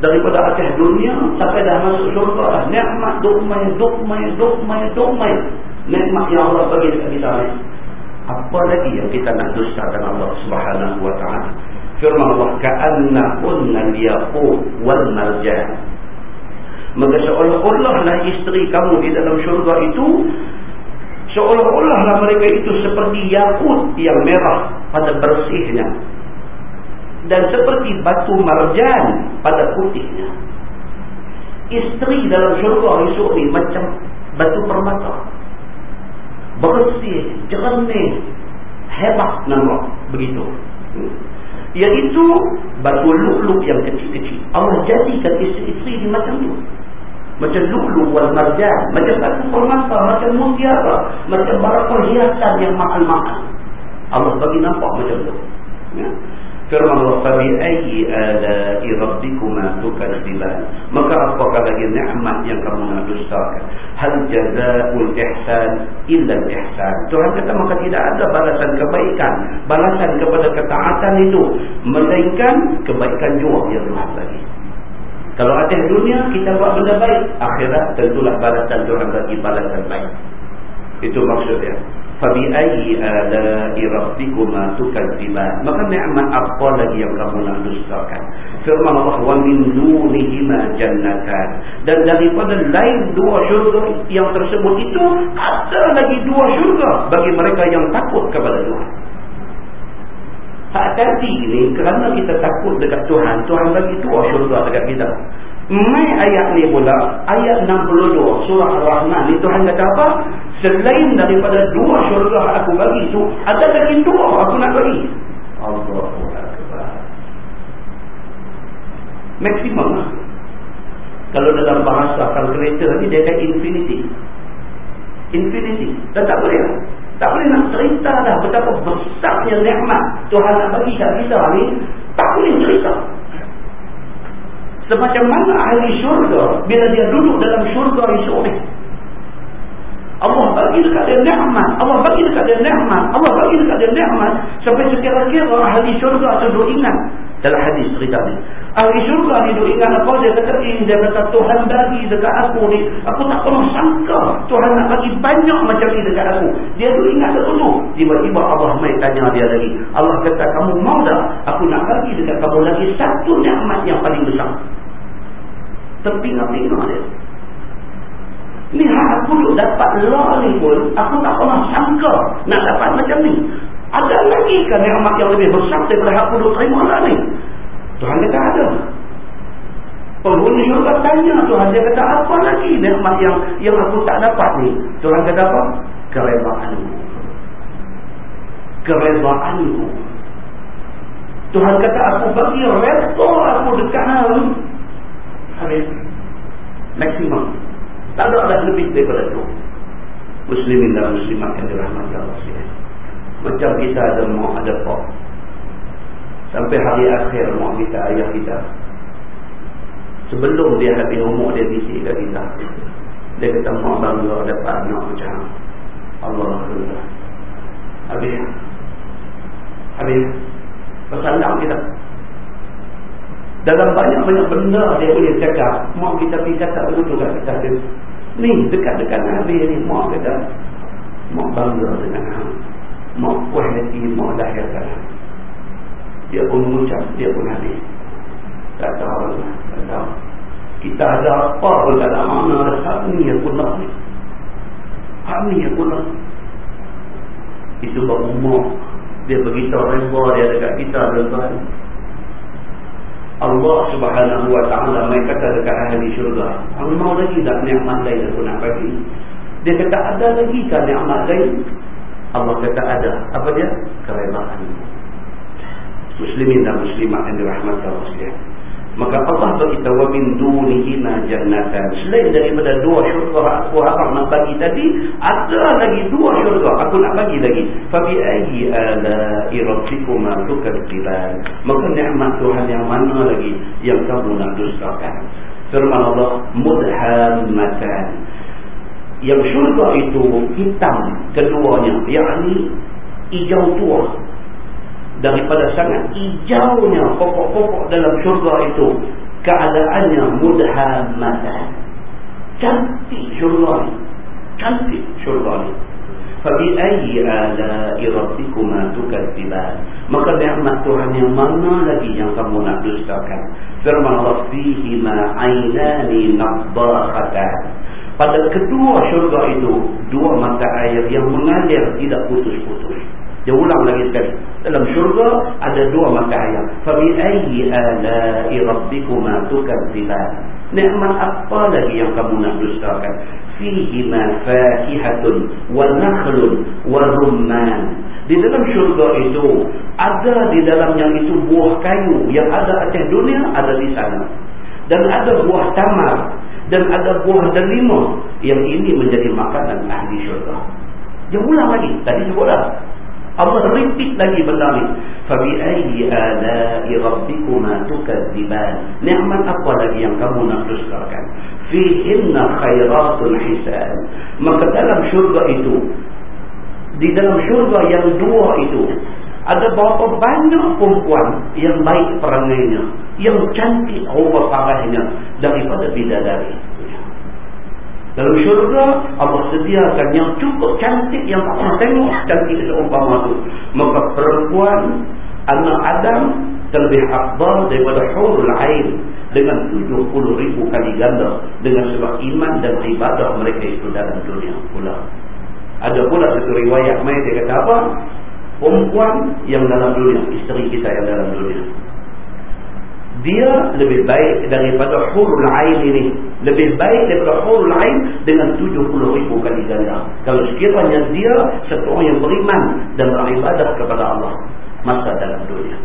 Daripada atas dunia sampai dah masuk syurga dah nikmat duk main duk main duk main duk main nikmat yang Allah bagi dekat kita ni. Apa lagi yang kita nak dustakan Allah subhanahu wa ta'ala? Firman Allah ka'anna unna liyaqut wal marjan maka seolah-olah lah isteri kamu di dalam syurga itu seolah-olah lah mereka itu seperti yakut yang merah pada bersihnya dan seperti batu marjan pada putihnya. Isteri dalam syurga esok ni macam batu permata. Bersih, jernih, hebat nampak begitu. Iaitu batu luk-luk yang kecil-kecil. Allah jadikan isteri-isteri ni macam tu. Macam luk-luk wal marjan. Macam batu permata, macam mutiara. Macam barang perhiasan yang mahal-mahal. Allah bagi nampak macam tu. Ya firman Allah fabi ayyi ala'i rabbikuma tukadziban maka apakah lagi nikmat yang kamu dustakan hal jazaa'ul ihsan illa ihsan Tuhan kata maka tidak ada balasan kebaikan balasan kepada ketaatan itu melainkan kebaikan jua yang Tuhan bagi kalau atas dunia kita buat benda baik. Akhirat tentulah balasan Tuhan bagi balasan baik itu maksudnya fabi ayyi ala'i rabbikuma tukadziban maka nikmat apa lagi yang kamu nak dustakan? Firman Allah wa min dunihima jannatan. Dan daripada lain dua syurga yang tersebut itu ada lagi dua syurga bagi mereka yang takut kepada Tuhan hati-hati ini kerana kita takut dekat Tuhan Tuhan bagi dua syurga dekat kita Mai ayat ni pula, ayat 62 surah Ar-Rahman ni Tuhan kata apa? Selain daripada dua syurga aku bagi tu, ada lagi dua aku nak bagi. Akbar. Maksimum lah. Kalau dalam bahasa kalkulator ni dia kata infinity. Infinity. Dan tak boleh lah. Tak boleh nak cerita dah betapa besarnya nikmat Tuhan nak bagi kat kita ni. Tak boleh cerita. Semacam mana ahli syurga bila dia duduk dalam syurga esok ni. Allah bagi dekat dia ni'mat. Allah bagi dekat dia ni'mat. Allah bagi dekat dia ni'mat. Sampai sekira-kira ahli syurga tu duduk ingat. Dalam hadis cerita ni. Ahli syurga ni duduk ingat apa dia kata. Dia kata Tuhan bagi dekat aku ni. Aku tak pernah sangka. Tuhan nak bagi banyak macam ni dekat aku. Dia duduk ingat tu. Tiba-tiba Allah mai tanya dia lagi. Allah kata kamu mau tak? Aku nak bagi dekat kamu lagi satu ni'mat yang paling besar. Terpinga-pinga dia. Ni hak aku duk dapat law ni pun, aku tak pernah sangka nak dapat macam ni. Ada lagi kan nikmat yang lebih besar daripada hak aku duk terima lah ni? Tuhan kata ada. Penghuni syurga tanya Tuhan. Dia kata apa lagi nikmat yang yang aku tak dapat ni. Tuhan kata apa? Keredaanmu. Keredaanmu. Tuhan kata aku bagi resto aku dekat hal. Habis. Maksimum. Tak ada dah lebih daripada itu. Muslimin dan muslimat yang dirahmati Allah. Macam kita ada mau ada pak. Sampai hari akhir mau kita ayah kita. Sebelum dia habis umur dia bisik kat kita. Dia kata mau bangga dapat anak macam Allah Allah. Habis. Habis. Pesanan kita. Dalam banyak-banyak benda dia boleh cakap. Mak kita pergi kata begitu kat kita. Ni dekat-dekat Nabi ni. Mak kata. Mak bangga dengan. Mak puas hati. Mak lahirkan. Dia pun mengucap. Dia pun habis. Tak tahu. Tak tahu. Kita ada apa pun tak ada mana. Hak ni nak ni. Hak ni aku nak. Itu baru mak. Dia beritahu remba dia dekat kita. Tuan-tuan. Allah subhanahu wa ta'ala main kata dekat ahli syurga Allah lagi tak ni'mat lain aku nak bagi dia kata ada lagi kan ni'mat lain Allah kata ada apa dia? kerelaan muslimin dan muslimat yang dirahmati Allah sekalian Maka Allah beritahu min dunihi jannatan. Selain daripada dua syurga aku harap nak bagi tadi, ada lagi dua syurga aku nak bagi lagi. Fa bi ayyi ala'i rabbikuma tukadziban. Maka nikmat Tuhan yang mana lagi yang kamu nak dustakan? Firman Allah mudhammatan. Yang syurga itu hitam keduanya, yakni hijau tua daripada sangat hijaunya pokok-pokok dalam syurga itu keadaannya mudhammatan cantik syurga ini cantik syurga ini ayyi ala'i rabbikuma tukadziban maka nikmat Tuhan yang mana lagi yang kamu nak dustakan? Firman Allah ma aynani nadhahatan pada kedua syurga itu dua mata air yang mengalir tidak putus-putus. Dia ulang lagi sekali. Dalam syurga ada dua mata ayat. Fabi ayyi ala'i rabbikuma tukadziban. Nikmat apa lagi yang kamu nak dustakan? Fihi ma fakihatun wa nakhlun wa rumman. Di dalam syurga itu ada di dalamnya itu buah kayu yang ada atas dunia ada di sana. Dan ada buah tamar dan ada buah delima yang ini menjadi makanan ahli syurga. Dia ulang lagi. Tadi sebutlah Allah repeat lagi benda ni. Fabi ayyi ala'i rabbikuma tukadziban. Nikmat apa lagi yang kamu nak dustakan? Fihinna khairatun hisan. Maka dalam syurga itu di dalam syurga yang dua itu ada berapa banyak perempuan yang baik perangainya, yang cantik rupa parahnya daripada bidadari. Dalam syurga Allah sediakan yang cukup cantik yang tak pernah tengok cantik seumpama itu. Maka perempuan anak Adam terlebih akbar daripada hurul ain dengan 70 ribu kali ganda dengan sebab iman dan ibadah mereka itu dalam dunia pula. Ada pula satu riwayat mai dia kata apa? Perempuan yang dalam dunia, isteri kita yang dalam dunia dia lebih baik daripada hurul ain ini. Lebih baik daripada hurul ain dengan 70 ribu kali ganda kalau sekiranya dia satu orang yang beriman dan beribadah kepada Allah masa dalam dunia.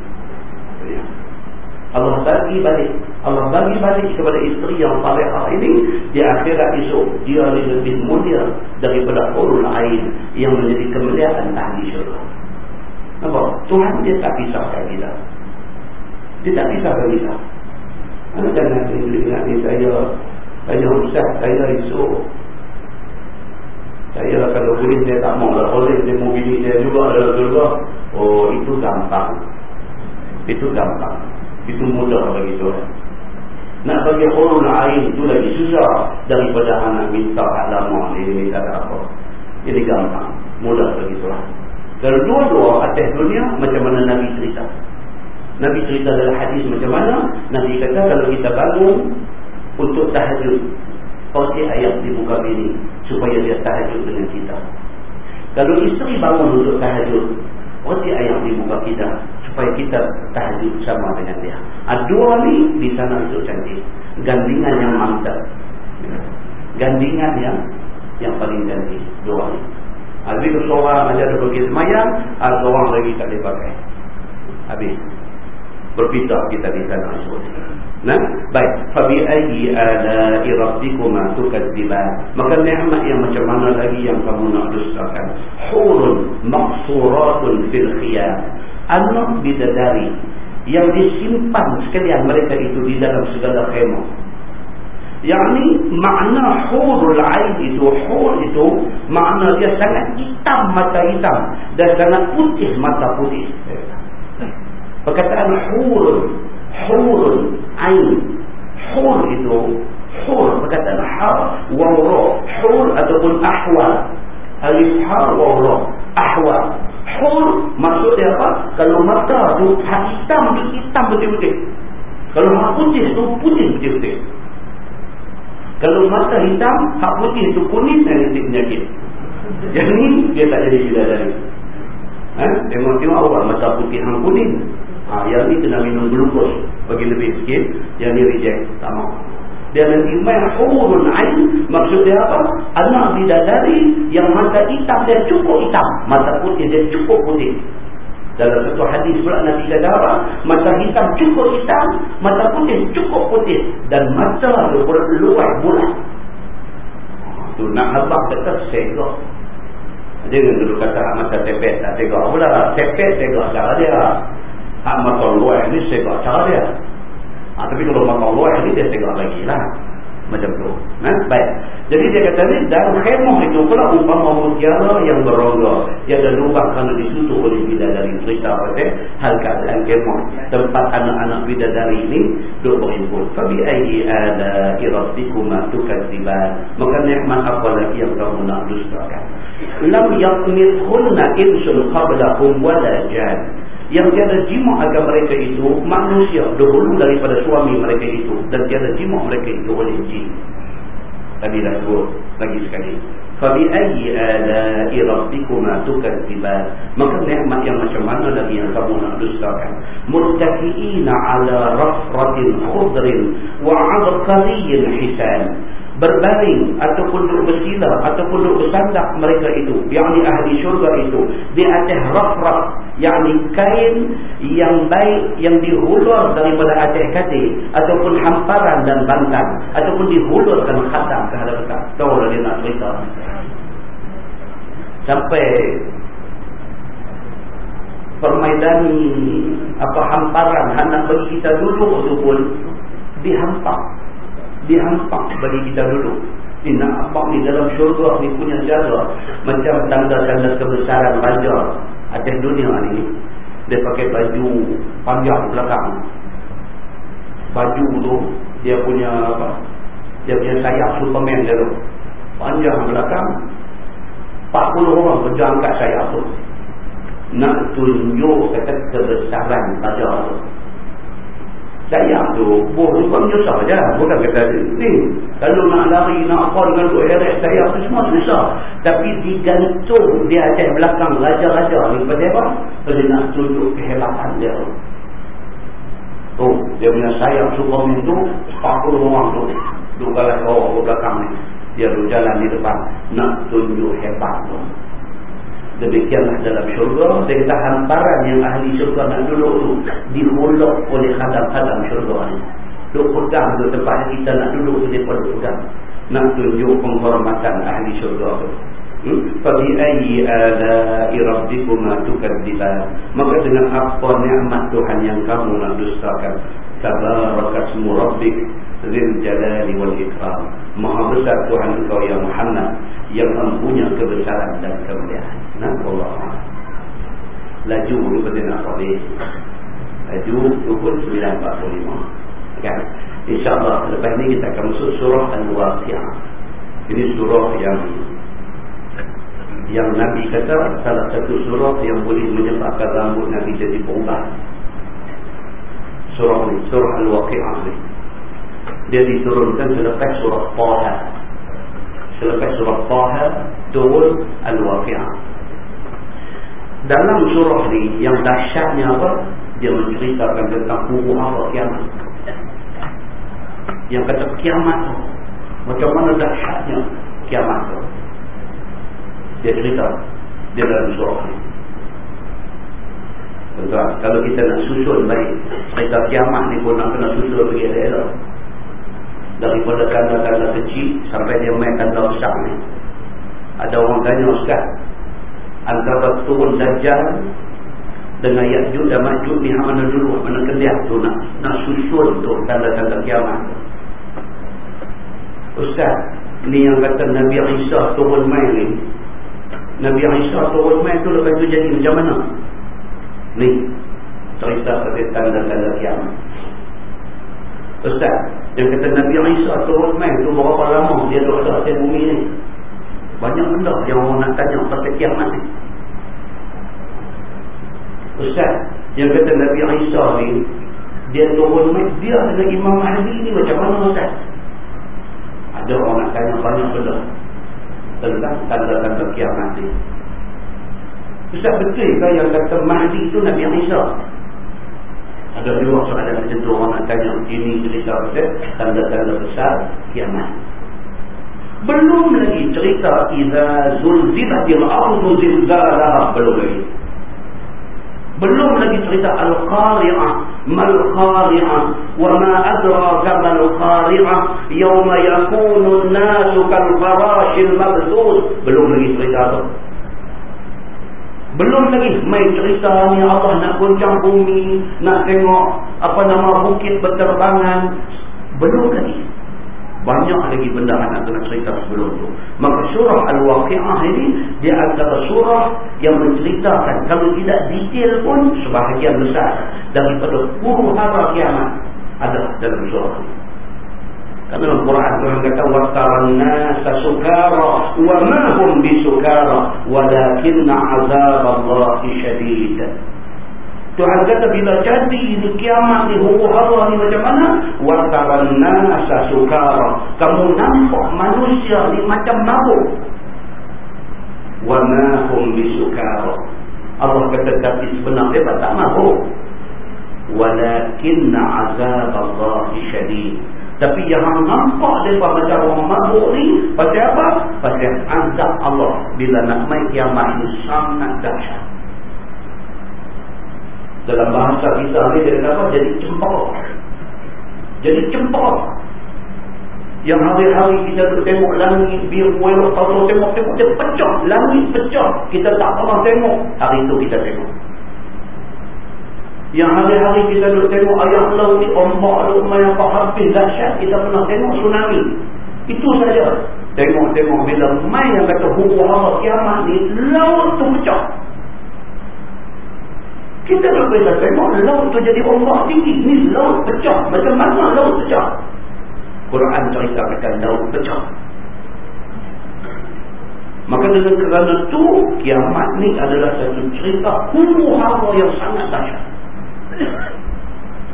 Allah bagi balik. Allah bagi balik kepada isteri yang salihah ini. Di akhirat esok dia lebih mulia daripada hurul ain yang menjadi kemuliaan ahli syurga. Nampak? Tuhan dia tak pisahkan kita. Dia tak bisa bagi kita. Mana jangan dengan ni saya tanya ustaz saya esok. Saya kalau boleh saya tak lah boleh saya mau bini saya juga dalam surga oh itu gampang. Itu gampang. Itu mudah bagi Tuhan nak bagi orang lain itu lagi susah daripada anak minta hak lama ni minta apa. Ini gampang. Mudah bagi Tuhan kalau dua-dua atas dunia macam mana Nabi cerita Nabi cerita dalam hadis macam mana Nabi kata kalau kita bangun Untuk tahajud Pasti ayat di muka bini Supaya dia tahajud dengan kita Kalau isteri bangun untuk tahajud Pasti ayat di muka kita supaya kita tahajud sama dengan dia. Ha, dua ni di sana itu cantik. Gandingan yang mantap. Gandingan yang yang paling cantik. Dua ni. Habis seorang ada pergi semayang, ada orang lagi tak boleh pakai. Habis. Berpisah kita di sana itu. Nah, baik. Fabi ayyi ala rabbikuma tukadziban. Maka nikmat yang macam mana lagi yang kamu nak dustakan? Hurun maqsuratun fil khiyam. Anak bidadari yang disimpan sekalian mereka itu di dalam segala khemah. Yang ni makna hurul ain itu, hur itu makna dia sangat hitam mata hitam dan sangat putih mata putih. Perkataan hurul hurul ain. Hur itu hur perkataan ha wa ra. Hur ataupun ahwal. Alif ha wa ra. Ahwal. Hur maksud dia apa? Kalau mata tu hitam hitam betul-betul kalau hak putih tu putih betul-betul kalau mata hitam hak putih tu kuning dan penyakit. Yang dia tak jadi bidadari ha? tengok-tengok awal mata putih hang kuning Ha, yang ni kena minum glukos bagi lebih sikit. Yang ni reject. Tak mau. Dia nanti hurun ain. Maksud dia apa? Anak bidadari yang mata hitam dia cukup hitam. Mata putih dia cukup putih. Dalam satu hadis pula Nabi kata apa? Mata hitam cukup hitam. Mata putih cukup putih. Dan mata dia luar bulat. Tu nak habak kata segak. Jangan dulu kata mata tepet tak tegak pula. Tepet cara dia. Hak mata luar ni segak cara dia. Ha, tapi kalau mata luar ni dia segak lagi lah. Macam tu. Ha? Baik. Jadi dia kata ni dalam khemah itu pula umpama mutiara yang berongga. Dia ada lubang kerana disutup oleh bidadari. Cerita pasal hal keadaan khemah. Tempat anak-anak bidadari ini duduk berimpun. Fabi ayyi ala iratikuma tukadziban. Maka nikmat apa lagi yang kamu nak dustakan. Lam yakmithunna insun qablahum wala jan yang tiada jima agar mereka itu manusia dahulu daripada suami mereka itu. Dan tiada jima mereka itu oleh jin. Tadi dah sebut lagi sekali. Ayyi ala'i rabbikuma tukadziban maka nikmat yang macam mana lagi yang kamu nak dustakan? Muttaqiina ala rafratin khudrin wa 'abqariyyin hisan berbaring ataupun duduk bersila ataupun duduk bersandak mereka itu yakni ahli syurga itu. Di atas raf-raf yakni kain yang baik yang dihulur daripada atas katil ataupun hamparan dan bantan ataupun dihulurkan khatam ke hadapan tahu lah dia nak cerita. Sampai permainan apa hamparan hendak bagi kita duduk itu pun dihampak dihampak bagi kita dulu. Ini nampak ni dalam syurga ni punya jaga. Macam tanda-tanda kebesaran raja atas dunia ni. Dia pakai baju panjang belakang. Baju tu dia punya apa? Dia punya sayap Superman dia tu. Panjang belakang. 40 orang kerja angkat sayap tu. Nak tunjuk kata kebesaran raja tu. Sayang tu, buah tu kan susah je. Bukan kata ni. Kalau nak lari, nak apa dengan tu heret sayang tu semua susah. Tapi digantung di atas belakang raja-raja ni. Pasal apa? Pasal nak tunjuk kehebatan dia. Tu, dia punya sayang suka tu, 40 orang tu. Dua kalah bawah belakang ni. Dia berjalan di depan. Nak tunjuk hebat tu. Demikianlah dalam syurga. Dia kata hamparan yang ahli syurga nak duduk tu Dihuluk oleh khadam-khadam syurga ni. Duk pegang tu tempat kita nak duduk tu Dia pun pegang. Nak tunjuk penghormatan ahli syurga tu. Hmm? Fabi ayyi ala irabbikuma tukadziban Maka dengan apa ni'mat Tuhan yang kamu nak dustakan? Tabarakasmu rabbik Zil jalali wal ikram. Maha besar Tuhan engkau yang Muhammad Yang mempunyai kebesaran dan kemuliaan. Nah Allah. Laju penting nak boleh Laju itu pun 945 Kan? InsyaAllah Lepas ini kita akan masuk surah Al-Waqi'ah Ini surah yang Yang Nabi kata Salah satu surah yang boleh menyebabkan rambut Nabi jadi berubah. Surah ini Surah Al-Waqi'ah dia diturunkan selepas surah Taha. Selepas surah Taha turun Al-Waqi'ah. Dalam surah ni yang dahsyatnya apa? dia menceritakan tentang huru hara kiamat yang kata kiamat tu macam mana dahsyatnya kiamat tu dia cerita dia dalam surah ni Tuan, kalau kita nak susun baik cerita kiamat ni pun nak kena susun bagi elok daripada tanda-tanda kecil sampai dia main tanda besar ni. Ada orang tanya Ustaz antara turun dajjal dengan Ya'jud dan Ma'jud ni mana dulu? Mana kendiah tu? Nak, nak susun tu tanda-tanda kiamat. Ustaz ni yang kata Nabi Isa turun main ni. Nabi Isa turun main tu lepas tu jadi macam mana? Ni cerita pada tanda-tanda kiamat Ustaz yang kata Nabi Isa turun main tu berapa lama dia duduk atas bumi ni banyak benda yang orang nak tanya pasal kiamat ni. Ustaz, yang kata Nabi Isa ni, dia turun dia dengan Imam Mahdi ni macam mana Ustaz? Ada orang nak tanya banyak benda tentang tanda-tanda kiamat ni. Ustaz, betul ke yang kata Mahdi tu Nabi Isa? Ada juga soalan macam tu orang nak tanya. Ini cerita pasal tanda-tanda besar kiamat. Belum lagi cerita idza zulzilatil ardu zilzalaha belum lagi. Belum lagi cerita al-qari'ah mal qari'ah wa ma adraka mal qari'ah yawma yakunu an-nasu kal farashil mabthus belum lagi cerita tu. Belum lagi main cerita ni Allah nak goncang bumi, nak tengok apa nama bukit berterbangan. Belum lagi. Banyak lagi benda anak kena cerita sebelum itu. Maka surah Al-Waqi'ah ini, dia antara surah yang menceritakan, kalau tidak detail pun, sebahagian besar daripada puluh hara kiamat ada dalam surah ini. Karena dalam Quran Tuhan kata wataran nasa sukara wa ma hum bisukara walakinna azab Allah syadid. Tuhan kata bila jadi di kiamat ni huru-hara ni macam mana? Wataranna asasukara. Kamu nampak manusia ni macam mabuk. Wa mahum bisukara. Allah kata tapi sebenarnya dia tak mabuk. Walakinna azab Allah syadid. Tapi yang nampak mereka macam orang mabuk ni, pasal apa? Pasal azab Allah bila nak main kiamat ni sangat dahsyat dalam bahasa kita ni dia kata? Jadi cempaka. Jadi cempaka. Yang hari-hari kita tu tengok langit biru elok tahu tengok tengok dia pecah, langit pecah. Kita tak pernah tengok. Hari itu kita tengok. Yang hari-hari kita duduk tengok ayat laut ni ombak laut main apa habis dahsyat kita pernah tengok tsunami. Itu saja. Tengok-tengok bila main yang kata hukum Allah kiamat ni laut tu pecah. Kita tak boleh tengok laut tu jadi ombak tinggi. Ni laut pecah. Macam mana laut pecah? Quran cerita akan laut pecah. Maka dengan kerana tu kiamat ni adalah satu cerita hulu hawa yang sangat dahsyat.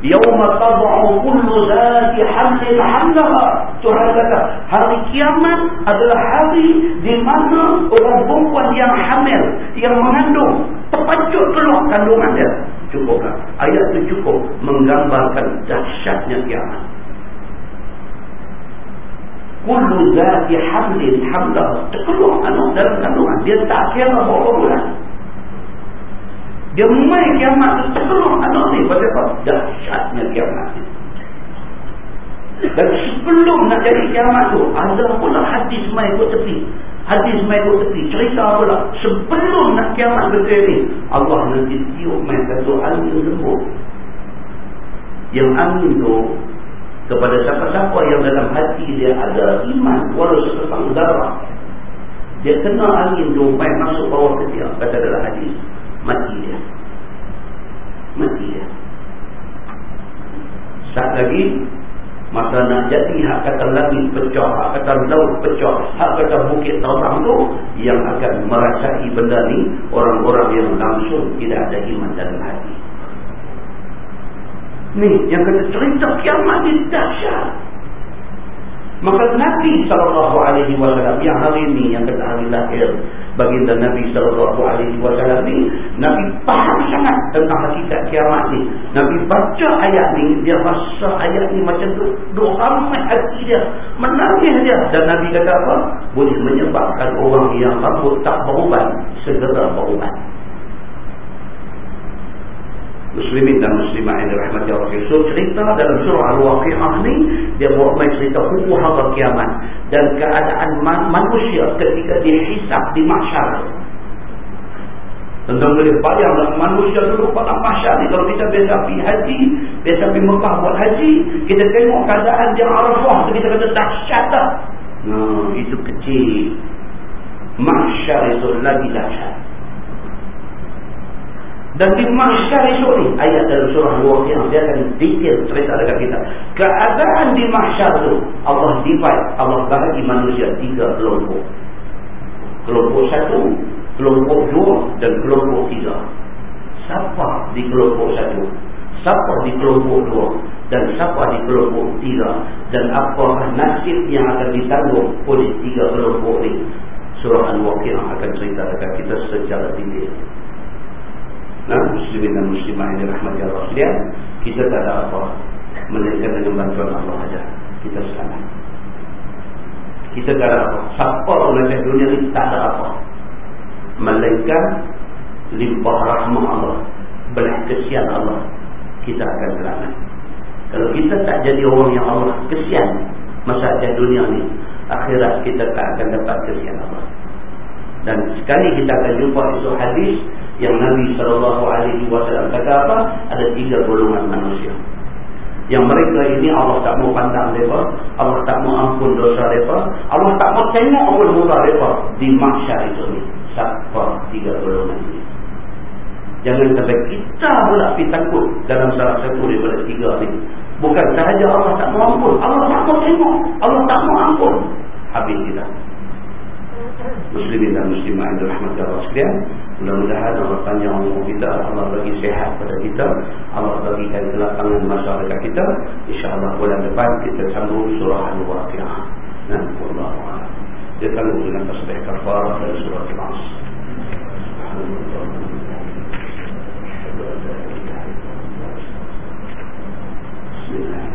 Yawma tad'u kullu zati hamlin hamlaha. Tuhan kata, hari kiamat adalah hari di mana orang perempuan yang hamil, yang mengandung, terpacut keluar kandungan dia. Cukuplah. Ayat itu cukup menggambarkan dahsyatnya kiamat. Kullu zati hamlin hamlaha. Terkeluar anak dalam kandungan. Dia tak kira berapa bulan. Dia mai kiamat tu terkeluar anak ni. Pasal apa? Dahsyatnya kiamat ni. Dan sebelum nak jadi kiamat tu, ada pula hadis mai ke tepi. Hadis mai ke tepi. Cerita pula. Sebelum nak kiamat betul ni, Allah nanti tiup mai satu angin lembut. Yang angin tu, kepada siapa-siapa yang dalam hati dia ada iman, walau sesetang darah. Dia kena angin tu, mai masuk bawah ketiak. Kata dalam hadis mati dia. Mati dia. Saat lagi masa nak jadi hak kata langit pecah hak kata laut pecah hak kata bukit terbang tu yang akan merasai benda ni orang-orang yang langsung tidak ada iman dalam hati. Ni yang kata cerita kiamat ni dahsyat maka Nabi SAW yang hari ini yang kata hari lahir baginda Nabi sallallahu alaihi wasallam ni Nabi faham sangat tentang hakikat kiamat ni. Nabi baca ayat ni dia rasa ayat ni macam tu doa ramai hati dia menangis dia. Dan Nabi kata apa? Boleh menyebabkan orang yang rambut tak berubat segera berubat muslimin dan muslimah yang dirahmati Allah. So cerita dalam surah Al-Waqi'ah ni dia buat main cerita hukum hari kiamat dan keadaan manusia ketika dia hisap di mahsyar. Tentang boleh bayang manusia dulu pada mahsyar ni. Kalau kita biasa pergi haji biasa pergi Mekah buat haji kita tengok keadaan di Arafah kita kata dahsyat tak nah, itu kecil. Mahsyar itu lagi dahsyat dan di mahsyar esok ni, ayat dalam surah Al-Waqi'ah, dia akan detail cerita dekat kita. Keadaan di mahsyar tu, Allah divide, Allah bahagi manusia tiga kelompok. Kelompok satu, kelompok dua dan kelompok tiga. Siapa di kelompok satu? Siapa di kelompok dua? Dan siapa di kelompok tiga? Dan apakah nasib yang akan ditanggung oleh tiga kelompok ni? Surah Al-Waqi'ah akan cerita dekat kita secara detail. Nah, muslimin dan muslimah yang dirahmati Allah sekalian, kita tak ada apa melainkan dengan bantuan Allah saja. Kita selamat. Kita tak ada apa. Siapa orang dunia ini tak ada apa. Melainkan limpah rahmah Allah, belah kesian Allah, kita akan selamat. Kalau kita tak jadi orang yang Allah kesian masa di dunia ini, akhirat kita tak akan dapat kesian Allah. Dan sekali kita akan jumpa isu hadis yang Nabi SAW kata apa? Ada tiga golongan manusia. Yang mereka ini Allah tak mau pandang mereka. Allah tak mau ampun dosa mereka. Allah tak mau tengok pun muka mereka di mahsyar itu ni. Siapa tiga golongan ini? Jangan sampai kita pula pergi takut dalam salah satu daripada tiga ini. Bukan sahaja Allah tak mau ampun. Allah tak mau tengok. Allah tak mau ampun. Habis kita muslimin dan muslimah yang dirahmati Allah sekalian mudah-mudahan Allah panjang umur kita Allah bagi sehat pada kita Allah bagikan kelapangan masa dekat kita. insyaAllah bulan depan kita sambung surah Al-Waqi'ah. Nah, Allah kita sambung dengan tasbih kafar dan surah Al-As Bismillahirrahmanirrahim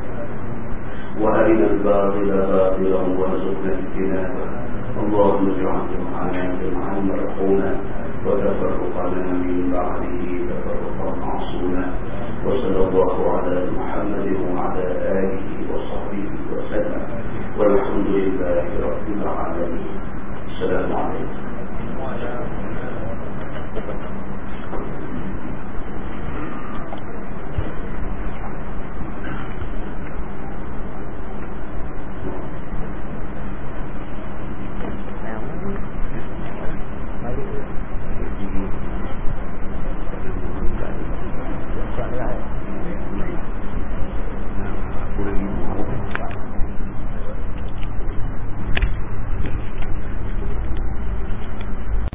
وأرنا الباطل باطلا وارزقنا اجتنابه. اللهم اجعل جمعنا جمعا مرحونا وتفرقنا من بعده تفرقا معصونا وصلى الله على محمد وعلى آله وصحبه وسلم. والحمد لله رب العالمين. السلام عليكم.